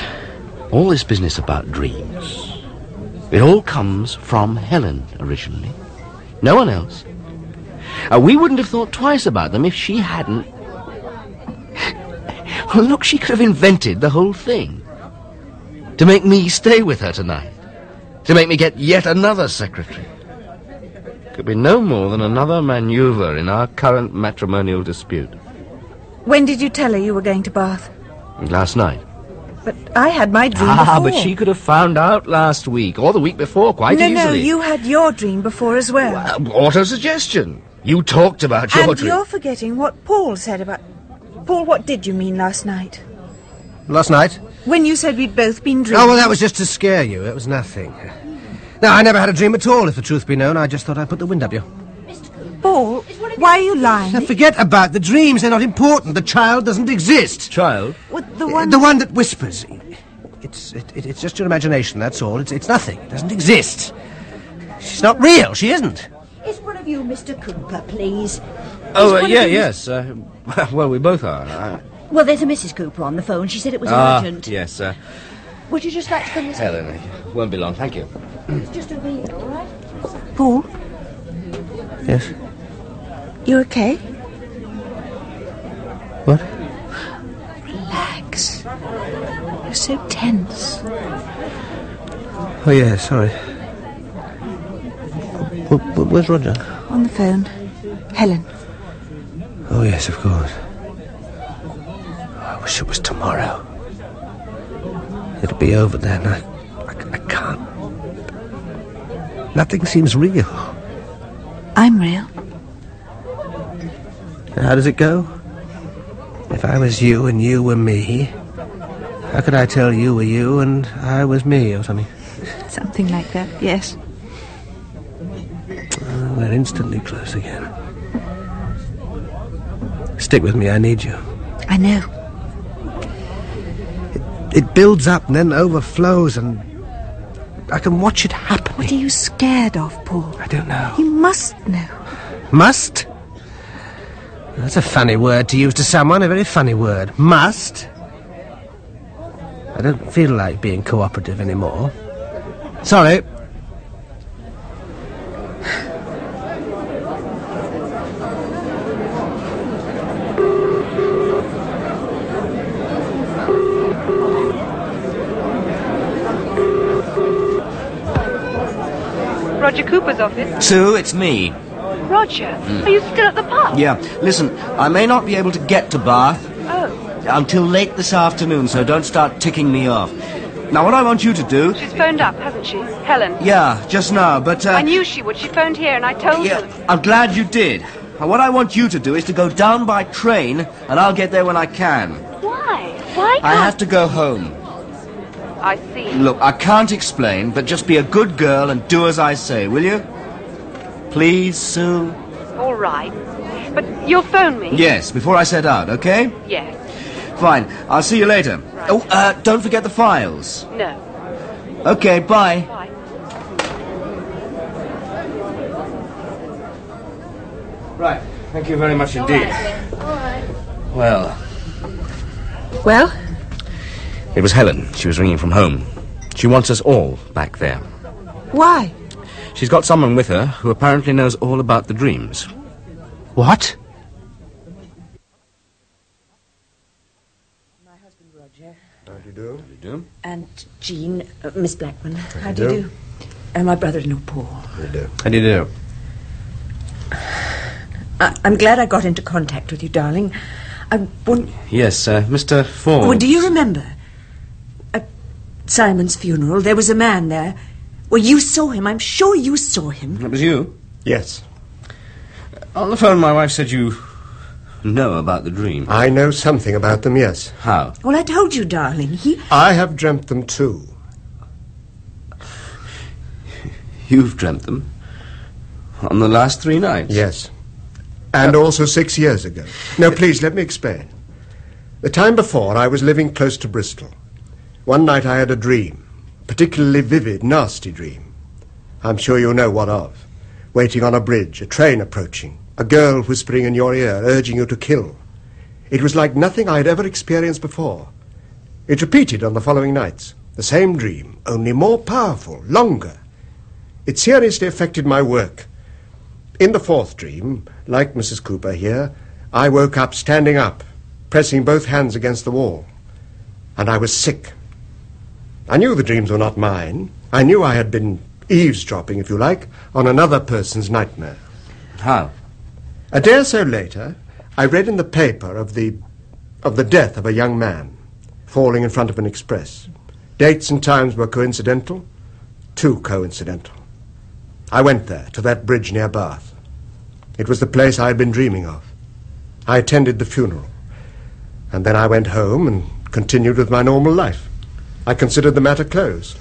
C: all this business about dreams. It all comes from Helen originally. No one else. Uh, we wouldn't have thought twice about them if she hadn't. Well, look, she could have invented the whole thing. To make me stay with her tonight. To make me get yet another secretary. Could be no more than another maneuver in our current matrimonial dispute.
H: When did you tell her you were going to Bath?
C: Last night.
H: But I had my dream
C: Ah,
H: before.
C: but she could have found out last week or the week before quite
H: no,
C: easily.
H: no, no, you had your dream before as well.
C: Uh, Auto-suggestion. You talked about your
H: and
C: dream.
H: you're forgetting what Paul said about. Paul, what did you mean last night?
D: Last night?
H: When you said we'd both been dreaming.
D: Oh, well, that was just to scare you. It was nothing. No, I never had a dream at all, if the truth be known. I just thought I'd put the wind up you. Mr. Cooper.
H: Paul, why are you lying?
D: Now, forget about the dreams. They're not important. The child doesn't exist.
C: Child?
H: What, the uh, one...
D: The one that whispers. It's, it, it, it's just your imagination, that's all. It's, it's nothing. It doesn't exist. She's not real. She isn't.
E: Is one of you Mr. Cooper, please?
C: Oh,
E: Is
C: uh, yeah,
E: of
C: yes. Uh, [LAUGHS] well, we both are. Uh,
E: Well, there's a Mrs. Cooper on the phone. She said it was
C: ah,
E: urgent.
C: yes. Uh,
E: Would you just like to come this way?
C: Helen, it won't be long. Thank you.
E: It's just over here, all right?
H: Paul,
D: Yes.
H: you okay?
D: What?
H: Relax. You're so tense.
D: Oh, yeah, sorry. Wh- wh- Where's Roger?
H: On the phone. Helen.
D: Oh, yes, of course. I wish it was tomorrow. It'll be over then. I, I, I can't. Nothing seems real.
H: I'm real.
D: How does it go? If I was you and you were me, how could I tell you were you and I was me or something?
H: Something like that, yes.
D: We're instantly close again. Stick with me, I need you.
H: I know.
D: It builds up and then overflows, and I can watch it happen.
H: What are you scared of, Paul?
D: I don't know.
H: You must know.
D: Must? That's a funny word to use to someone, a very funny word. Must? I don't feel like being cooperative anymore. Sorry.
Q: Office.
C: Sue, it's me.
Q: Roger,
C: Mm.
Q: are you still at the pub?
C: Yeah, listen, I may not be able to get to Bath
Q: Oh,
C: until late this afternoon, so don't start ticking me off. Now, what I want you to do...
Q: she's phoned up, hasn't she? Helen.
C: Yeah, just now, but... Uh,
Q: I knew she would. She phoned here and I told
C: Yeah,
Q: her.
C: I'm glad you did. And what I want you to do is to go down by train, and I'll get there when I can.
Q: Why? Why
C: I
Q: can't...
C: have to go home.
Q: I see.
C: Look, I can't explain, but just be a good girl and do as I say, will you? Please, Sue?
Q: All right. But you'll phone me?
C: Yes, before I set out, okay?
Q: Yes.
C: Fine. I'll see you later. Oh, uh, don't forget the files.
Q: No.
C: Okay, bye.
Q: Bye.
C: Right. Thank you very much indeed. All right. Well,
H: Well,
C: it was Helen. She was ringing from home. She wants us all back there.
H: why?
C: She's got someone with her who apparently knows all about the dreams.
D: What?
O: My husband Roger How
M: do.
G: You do? How do you do?
E: And Jean, uh, Miss Blackman. How
M: do
E: do you
M: you
E: do? And my brother-in-law, Paul.
M: How do you do?
D: How do you do?
E: I, I'm glad I got into contact with you, darling. I want...
C: Yes, uh, Mr. Forbes.
E: Oh, do you remember? At Simon's funeral, there was a man there. Well, you saw him. I'm sure you saw him.
C: That was you?
M: Yes.
C: On the phone, my wife said you know about the dream.
M: I know something about them, yes.
C: How?
E: Well, I told you, darling. He...
M: I have dreamt them too.
C: You've dreamt them? On the last three nights?
M: Yes. And uh, also six years ago. No, please, let me explain. The time before, I was living close to Bristol. One night I had a dream, a particularly vivid, nasty dream. I'm sure you know what of. Waiting on a bridge, a train approaching, a girl whispering in your ear, urging you to kill. It was like nothing I had ever experienced before. It repeated on the following nights. The same dream, only more powerful, longer. It seriously affected my work. In the fourth dream, like Mrs. Cooper here, I woke up standing up, pressing both hands against the wall. And I was sick. I knew the dreams were not mine. I knew I had been eavesdropping, if you like, on another person's nightmare.
C: How?
M: A day or so later, I read in the paper of the of the death of a young man falling in front of an express. Dates and times were coincidental, too coincidental. I went there, to that bridge near Bath. It was the place I had been dreaming of. I attended the funeral. And then I went home and continued with my normal life. I considered the matter closed.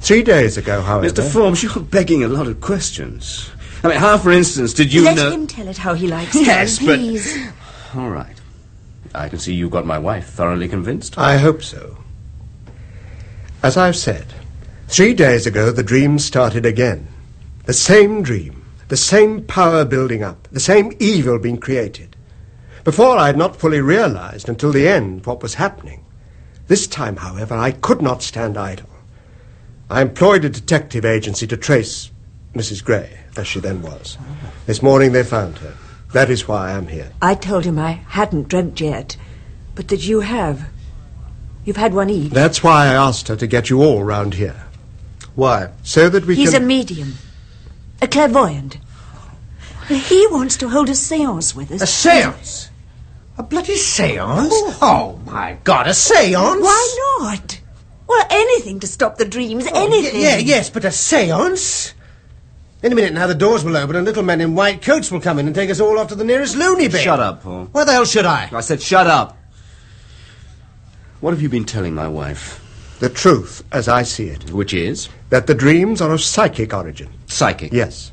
M: Three days ago, however...
C: Mr. Forbes, you're begging a lot of questions. I mean, how, for instance, did you
E: Let
C: know...
E: him tell it how he likes [LAUGHS]
C: Yes,
E: it,
C: but-
E: please. [SIGHS]
C: All right. I can see you got my wife thoroughly convinced.
M: I hope so. As I've said, three days ago the dream started again. The same dream, the same power building up, the same evil being created. Before I had not fully realized until the end what was happening. This time, however, I could not stand idle. I employed a detective agency to trace Mrs. Gray, as she then was. This morning they found her. That is why I am here.
E: I told him I hadn't dreamt yet, but that you have. You've had one each.
M: That's why I asked her to get you all round here.
D: Why?
M: So that we
E: He's
M: can...
E: a medium, a clairvoyant. He wants to hold a seance with us.
D: A seance? A bloody seance? Oh, my God, a seance?
E: Why not? Well, anything to stop the dreams,
D: Oh,
E: anything.
D: Yeah, yes, but a seance? In a minute now, the doors will open and little men in white coats will come in and take us all off to the nearest loony bin.
C: Shut up, Paul.
D: Why the hell should I?
C: I said shut up. What have you been telling my wife?
M: The truth, as I see it.
C: Which is?
M: That the dreams are of psychic origin.
C: Psychic?
M: Yes.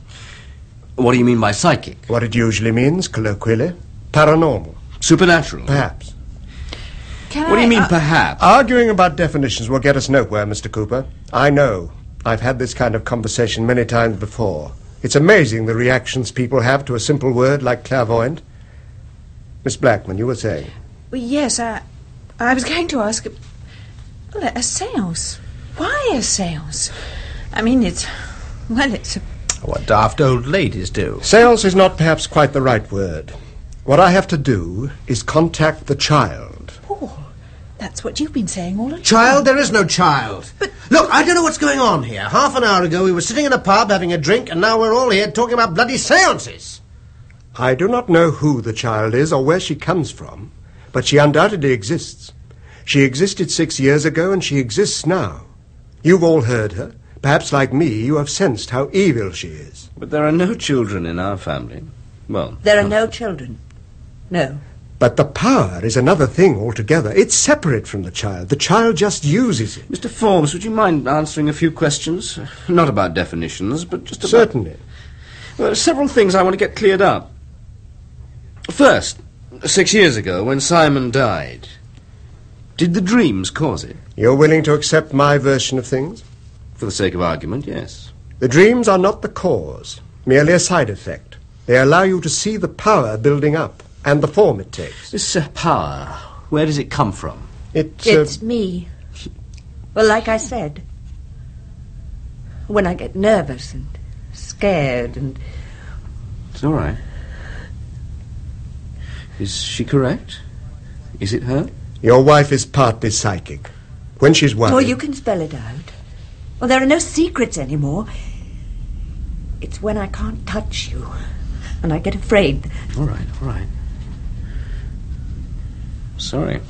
C: What do you mean by psychic?
M: What it usually means, colloquially. Paranormal.
C: Supernatural?
M: Perhaps.
H: Can
C: What do you mean,
H: uh,
C: perhaps?
M: Arguing about definitions will get us nowhere, Mr. Cooper. I know. I've had this kind of conversation many times before. It's amazing the reactions people have to a simple word like clairvoyant. Miss Blackman, you were saying.
H: Well, yes, I, I was going to ask. Well, a seance. Why a seance? I mean, it's. Well, it's a.
D: What daft old ladies do.
M: Seance is not perhaps quite the right word. What I have to do is contact the child.
H: Paul, that's what you've been saying all along.
D: Child? There is no child. But Look, I don't know what's going on here. Half an hour ago we were sitting in a pub having a drink, and now we're all here talking about bloody seances.
M: I do not know who the child is or where she comes from, but she undoubtedly exists. She existed six years ago and she exists now. You've all heard her. Perhaps, like me, you have sensed how evil she is.
C: But there are no children in our family. Well,
E: There are no children. No.
M: But the power is another thing altogether. It's separate from the child. The child just uses it.
C: Mr. Forbes, would you mind answering a few questions? Not about definitions, but just about...
M: Certainly.
C: Well, several things I want to get cleared up. First, six years ago, when Simon died, did the dreams cause it?
M: You're willing to accept my version of things?
C: For the sake of argument, yes.
M: The dreams are not the cause, merely a side effect. They allow you to see the power building up and the form it takes.
C: This uh, power, where does it come from?
M: It, uh,
E: It's me. Well, like I said, when I get nervous and scared and.
C: It's all right. Is she correct? Is it her?
M: Your wife is partly psychic. When she's worried...
E: Oh, you can spell it out. Well, there are no secrets anymore. It's when I can't touch you, and I get afraid.
C: All right, all right. Sorry.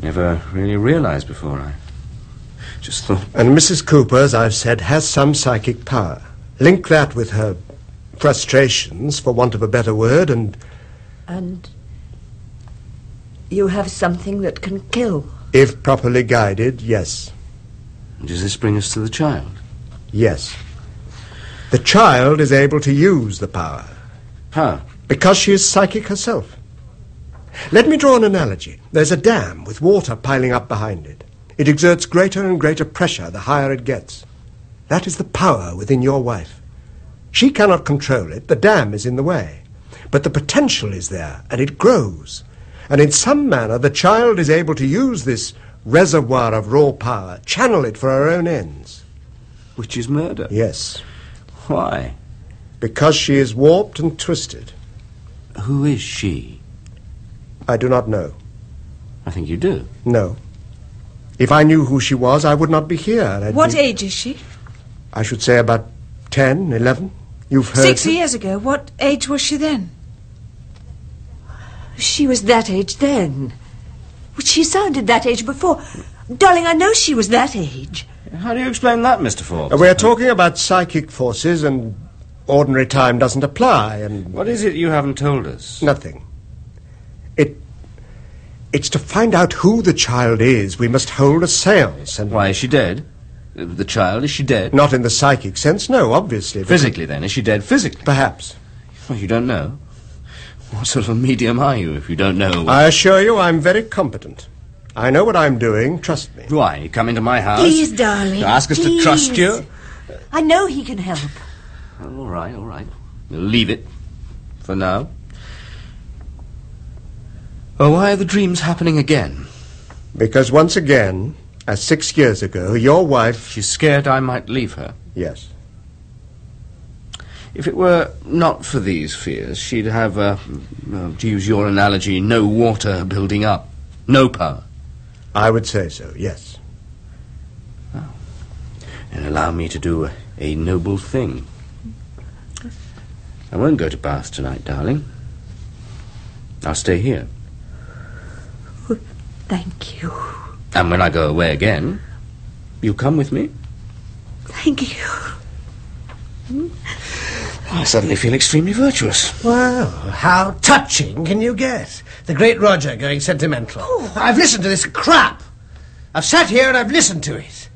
C: Never really realized before. I just thought.
M: And Mrs. Cooper, as I've said, has some psychic power. Link that with her frustrations, for want of a better word, and
E: And you have something that can kill.
M: if properly guided, yes.
C: Does this bring us to the child?
M: Yes. The child is able to use the power.
C: How?
M: Because she is psychic herself. Let me draw an analogy. There's a dam with water piling up behind it. It exerts greater and greater pressure the higher it gets. That is the power within your wife. She cannot control it, the dam is in the way. But the potential is there, and it grows. And in some manner, the child is able to use this reservoir of raw power, channel it for her own ends.
C: Which is murder?
M: Yes.
C: Why?
M: Because she is warped and twisted.
C: Who is she?
M: I do not know.
C: I think you do.
M: No. If I knew who she was, I would not be here. I'd
H: What
M: be-
H: age is she?
M: I should say about ten, eleven. You've heard.
H: Six years ago. What age was she then?
E: She was that age then. She sounded that age before. Darling, I know she was that age.
C: How do you explain that, Mr. Forbes?
M: Uh, We're talking about psychic forces, and ordinary time doesn't apply. And
C: What is it you haven't told us?
M: nothing. It. It's to find out who the child is. We must hold a séance. And
C: Why is she dead? The child is she dead?
M: not in the psychic sense. No, obviously.
C: Physically, then is she dead? Physically?
M: Perhaps.
C: Well, you don't know. What sort of a medium are you if you don't know?
M: I assure you, I'm very competent. I know what I'm doing. Trust me.
C: Why? You come into my house?
E: Please, darling.
C: To ask us to trust
E: please.
C: you?
E: I know he can help.
C: All right, all right. We'll leave it for now. Well, why are the dreams happening again?
M: Because once again, as six years ago, your wife.
C: She's scared I might leave her.
M: Yes.
C: If it were not for these fears, she'd have, uh, well, to use your analogy, no water building up, no power.
M: I would say so, yes.
C: And allow me to do a, a noble thing. I won't go to Bath tonight, darling. I'll stay here.
E: Thank you.
C: And when I go away again, you come with me?
E: Thank you. Hmm?
C: I suddenly feel extremely virtuous.
D: Well, how touching can you get? The great Roger going sentimental. Oh. I've listened to this crap. I've sat here and I've listened to it.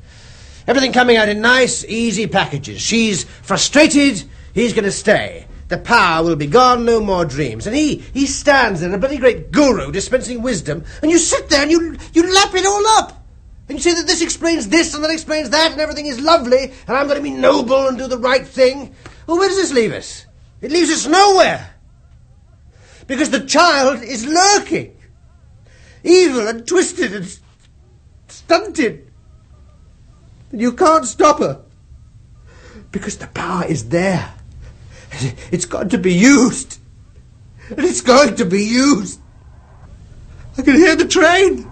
D: Everything coming out in nice, easy packages. She's frustrated, he's going to stay. The power will be gone, no more dreams. And he, he stands there, a bloody great guru dispensing wisdom, and you sit there and you, you lap it all up. And you say that this explains this and that explains that, and everything is lovely, and I'm going to be noble and do the right thing. Well, where does this leave us? It leaves us nowhere. Because the child is lurking. Evil and twisted and stunted. And you can't stop her. Because the power is there. It's got to be used. And it's going to be used. I can hear the train.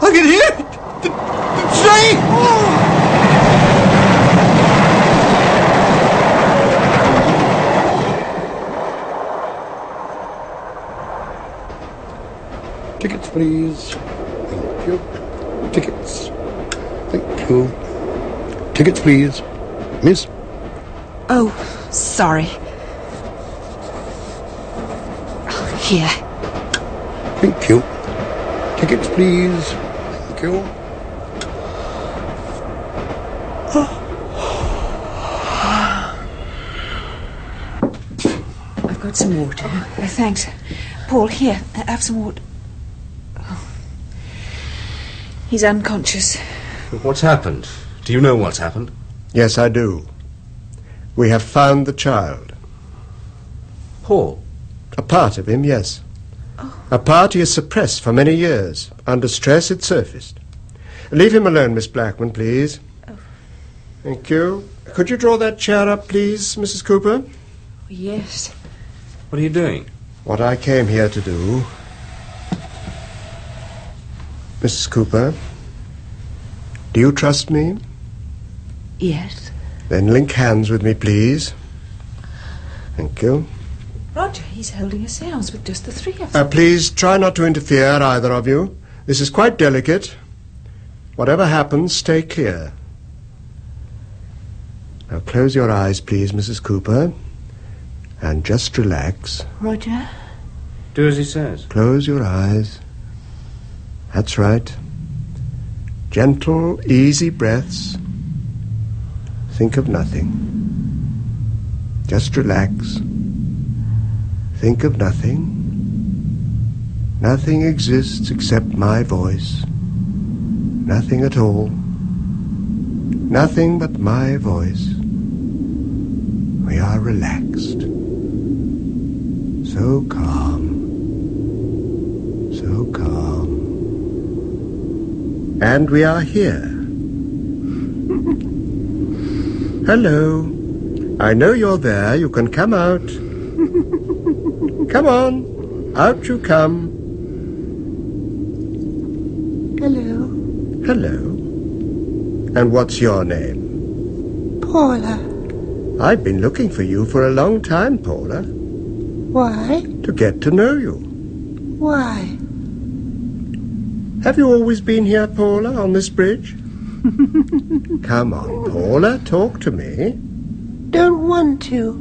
D: I can hear it. The, the train. Oh!
R: Tickets, please. Thank you. Tickets. Thank you. Tickets, please. Miss?
H: Oh, sorry. Oh, Here.
R: Thank you. Tickets, please. Thank you. [GASPS]
H: I've got some water. Uh, thanks. Paul, here, have some water. Oh. He's unconscious.
C: What's happened? Do you know what's happened?
M: Yes, I do. We have found the child.
C: Paul?
M: A part of him, yes. Oh. A part he has suppressed for many years. Under stress, it surfaced. Leave him alone, Miss Blackman, please. Oh. Thank you. Could you draw that chair up, please, Mrs. Cooper?
H: Yes.
C: What are you doing?
M: What I came here to do. Mrs. Cooper, do you trust me?
F: Yes.
M: Then link hands with me, please. Thank you.
H: Roger, he's holding a seance with just the three of us.
M: Uh, please try not to interfere, either of you. This is quite delicate. Whatever happens, stay clear. Now close your eyes, please, Mrs. Cooper. And just relax.
F: Roger?
I: Do as he says.
M: Close your eyes. That's right. Gentle, easy breaths. Think of nothing. Just relax. Think of nothing. Nothing exists except my voice. Nothing at all. Nothing but my voice. We are relaxed. So calm. So calm. And we are here. [LAUGHS] Hello. I know you're there. You can come out. [LAUGHS] come on. Out you come.
F: Hello.
M: Hello. And what's your name?
F: Paula.
M: I've been looking for you for a long time, Paula.
F: Why?
M: To get to know you.
F: Why?
M: Have you always been here, Paula, on this bridge? [LAUGHS] Come on, Paula, talk to me.
F: Don't want to.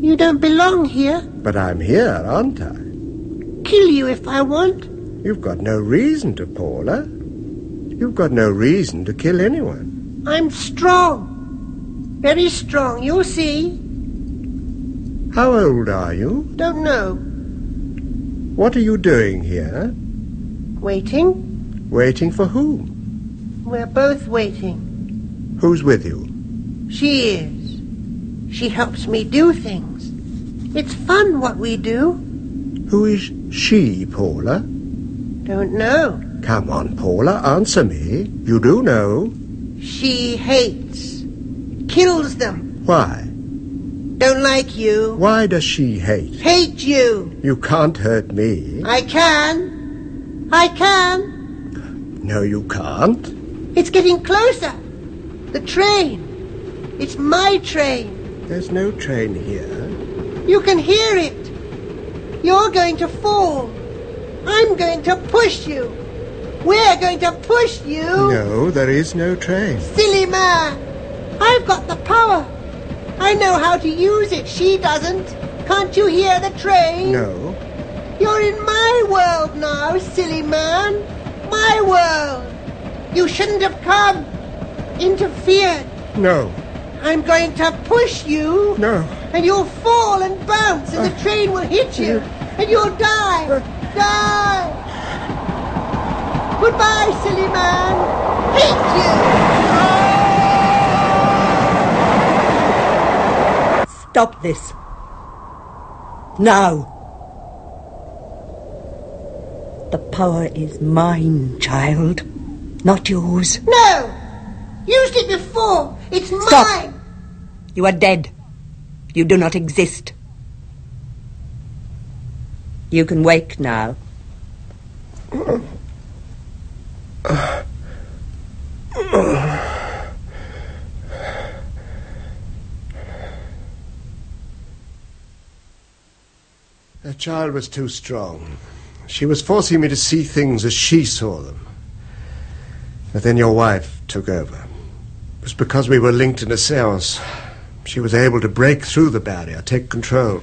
F: You don't belong here.
M: But I'm here, aren't I?
F: Kill you if I want.
M: You've got no reason to, Paula. You've got no reason to kill anyone.
F: I'm strong. Very strong, you'll see.
M: How old are you?
F: Don't know.
M: What are you doing here?
F: Waiting?
M: Waiting for whom?
F: We're both waiting.
M: Who's with you?
F: She is. She helps me do things. It's fun what we do.
M: Who is she, Paula?
F: Don't know.
M: Come on, Paula, answer me. You do know.
F: She hates. Kills them.
M: Why?
F: Don't like you.
M: Why does she hate?
F: Hate you.
M: You can't hurt me.
F: I can. I can.
M: No, you can't.
F: It's getting closer. The train. It's my train.
M: There's no train here.
F: You can hear it. You're going to fall. I'm going to push you. We're going to push you.
M: No, there is no train.
F: Silly man. I've got the power. I know how to use it. She doesn't. Can't you hear the train?
M: No.
F: You're in my world now, silly man. My world. You shouldn't have come. Interfered.
M: No.
F: I'm going to push you.
M: No.
F: And you'll fall and bounce, and the uh, train will hit you. And you'll die. Uh. Die. Goodbye, silly man. Hate you.
E: Stop this. Now. The power is mine, child, not yours.
F: No! Used it before. It's
E: Stop.
F: mine.
E: You are dead. You do not exist. You can wake now.
M: The child was too strong. She was forcing me to see things as she saw them. But then your wife took over. It was because we were linked in a seance. She was able to break through the barrier, take control.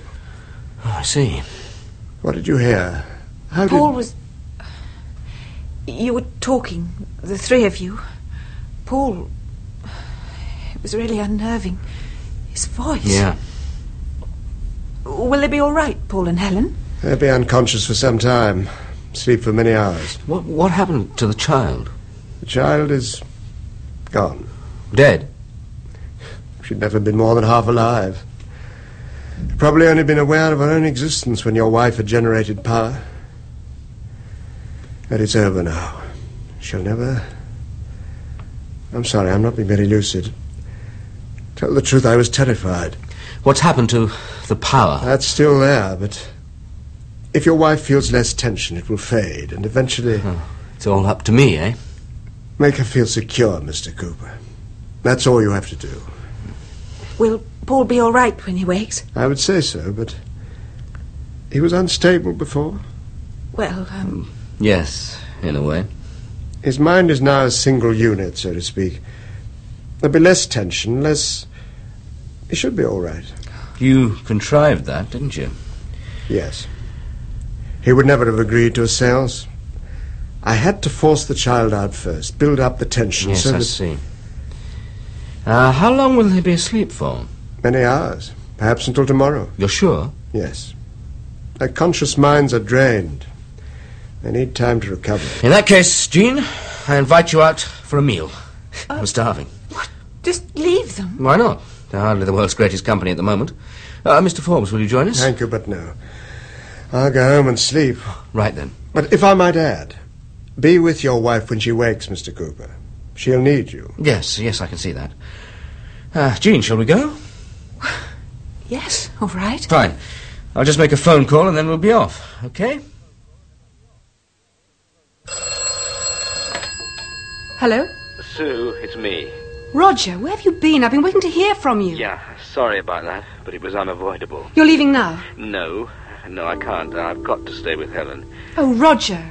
C: Oh, I see.
M: What did you hear? How
H: Paul
M: did...
H: was. You were talking, the three of you. Paul. It was really unnerving. His voice.
C: Yeah.
H: Will they be all right, Paul and Helen?
M: They'll be unconscious for some time. Sleep for many hours.
C: What, what happened to the child?
M: The child is gone.
C: Dead?
M: She'd never been more than half alive. Probably only been aware of her own existence when your wife had generated power. But it's over now. She'll never. I'm sorry, I'm not being very lucid. Tell the truth, I was terrified.
C: What's happened to the power?
M: That's still there, but if your wife feels less tension, it will fade, and eventually.
C: Oh, It's all up to me, eh?
M: Make her feel secure, Mr. Cooper. That's all you have to do.
H: Will Paul be all right when he wakes?
M: I would say so, but he was unstable before.
H: Well, um,
C: Yes, in a way.
M: His mind is now a single unit, so to speak. There'll be less tension, less. He should be all right.
C: You contrived that, didn't you?
M: Yes. He would never have agreed to a seance. I had to force the child out first, build up the tension
C: Yes,
M: so
C: I see. Uh, how long will he be asleep for?
M: Many hours. Perhaps until tomorrow.
C: You're sure?
M: Yes. Their conscious minds are drained. They need time to recover.
C: In that case, Jean, I invite you out for a meal. I'm starving. What?
H: Just leave them.
C: Why not? They're hardly the world's greatest company at the moment. Uh, Mr. Forbes, will you join us?
M: Thank you, but no. I'll go home and sleep.
C: Right then.
M: But if I might add, be with your wife when she wakes, Mr. Cooper. She'll need you.
C: Yes, yes, I can see that. Uh, Jean, shall we go?
H: Yes, all right.
C: Fine. I'll just make a phone call and then we'll be off, okay?
O: Hello?
S: Sue, it's me.
O: Roger, where have you been? I've been waiting to hear from you.
S: Yeah, sorry about that, but it was unavoidable.
O: You're leaving now?
S: No, no, I can't. I've got to stay with Helen.
O: Oh, Roger.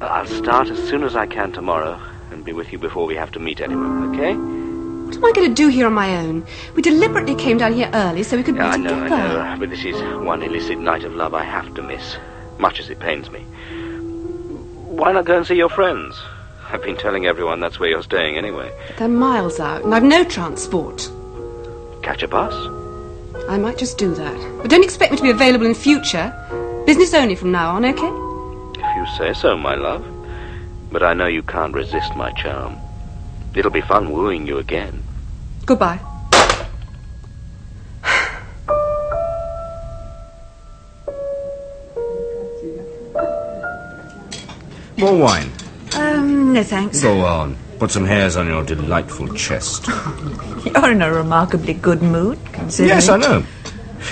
S: I'll start as soon as I can tomorrow and be with you before we have to meet anyone, okay?
O: What am I going to do here on my own? We deliberately came down here early so we could
S: Yeah, I
O: be
S: know,
O: together.
S: I know, but this is one illicit night of love I have to miss, much as it pains me. Why not go and see your friends? I've been telling everyone that's where you're staying anyway.
O: They're miles out, and I've no transport.
S: Catch a bus?
O: I might just do that. But don't expect me to be available in future. Business only from now on, okay?
S: If you say so, my love. But I know you can't resist my charm. It'll be fun wooing you again.
O: Goodbye.
C: More wine.
H: Um, no thanks.
C: Go on. Put some hairs on your delightful chest. [LAUGHS]
H: You're in a remarkably good mood, considering.
C: Yes, I know.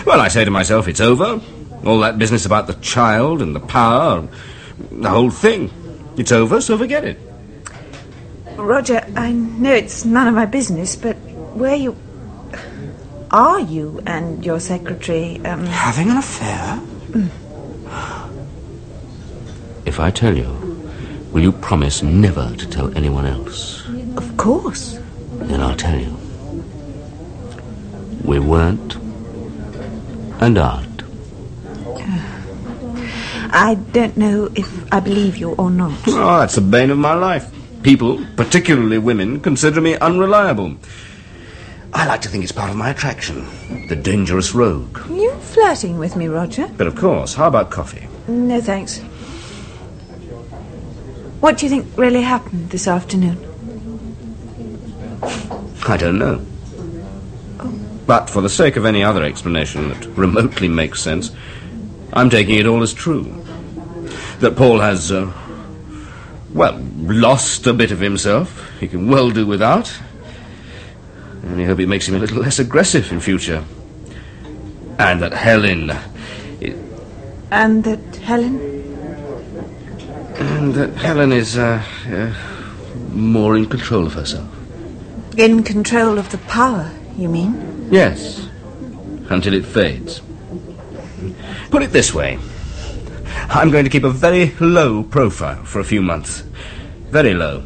C: Well, I say to myself, it's over. All that business about the child and the power, the whole thing. It's over, so forget it.
H: Roger, I know it's none of my business, but where you. Are you and your secretary, um.
C: Having an affair? If I tell you, will you promise never to tell anyone else?
H: Of course.
C: Then I'll tell you. We weren't and aren't.
H: I don't know if I believe you or not.
C: Ah, oh, that's the bane of my life. People, particularly women, consider me unreliable. I like to think it's part of my attraction. The dangerous rogue.
H: You flirting with me, Roger?
C: But of course, how about coffee?
H: No thanks. What do you think really happened this afternoon?
C: I don't know. Oh. But for the sake of any other explanation that remotely makes sense, I'm taking it all as true. That Paul has, uh, well, lost a bit of himself. He can well do without. I only hope it makes him a little less aggressive in future. And that Helen.
H: And that Helen.
C: And that Helen is, uh, uh, more in control of herself.
H: In control of the power, you mean?
C: Yes. Until it fades. Put it this way I'm going to keep a very low profile for a few months. Very low.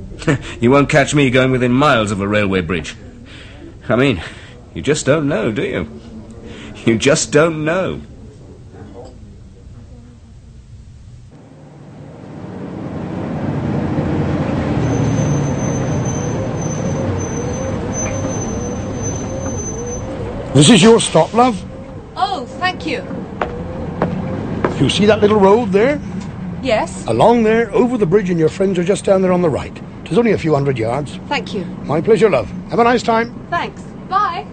C: [LAUGHS] you won't catch me going within miles of a railway bridge. I mean, you just don't know, do you? You just don't know.
R: This is your stop, love.
O: Oh, thank you.
R: You see that little road there?
O: Yes,
R: Along there, over the bridge, and your friends are just down there on the right. It's only a few hundred yards.
O: thank you.
R: My pleasure, love. Have a nice time.
O: Thanks. Bye.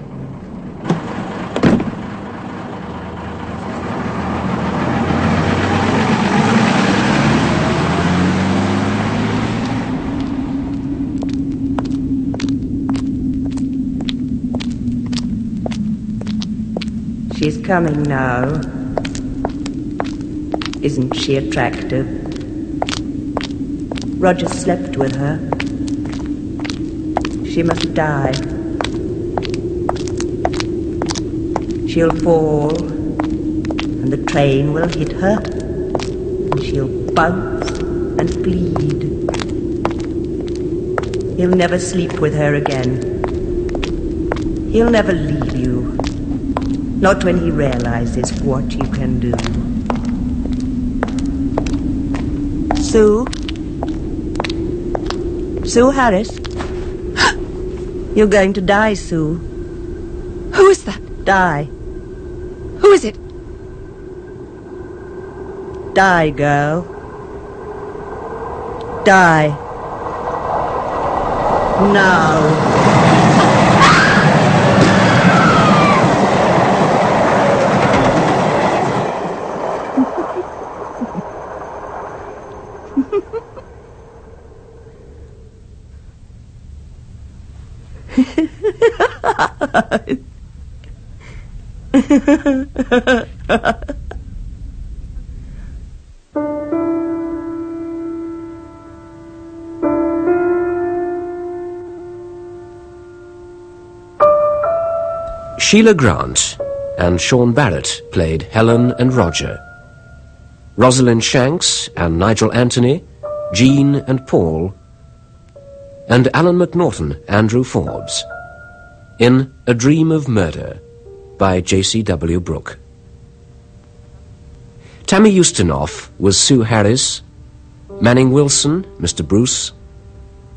E: She's coming now. Isn't she attractive? Roger slept with her. She must die. She'll fall, and the train will hit her, and she'll bounce and bleed. He'll never sleep with her again. He'll never leave you. Not when he realizes what you can do. Sue? Sue Harris? [GASPS] You're going to die, Sue.
H: Who is that?
E: Die.
H: Who is it?
E: Die, girl. Die. Now.
C: Sheila Grant and Sean Barrett played Helen and Roger. Rosalind Shanks and Nigel Anthony, Jean and Paul, and Alan MacNaughtan, Andrew Forbes, in A Dream of Murder by J.C.W. Brooke. Tammy Ustinov was Sue Harris, Manning Wilson, Mr. Bruce,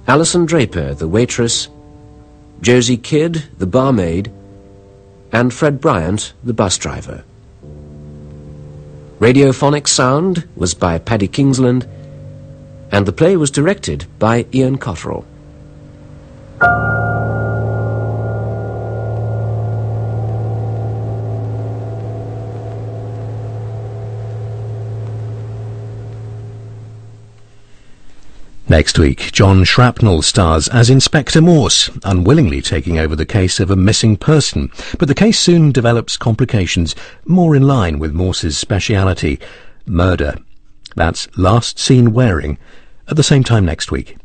C: Alison Draper, the waitress, Josie Kidd, the barmaid, and Fred Bryant, the bus driver. Radiophonic sound was by Paddy Kingsland, and the play was directed by Ian Cotterill.
A: Next week, John Shrapnel stars as Inspector Morse, unwillingly taking over the case of a missing person. But the case soon develops complications more in line with Morse's speciality, murder. That's Last Seen Wearing, at the same time next week.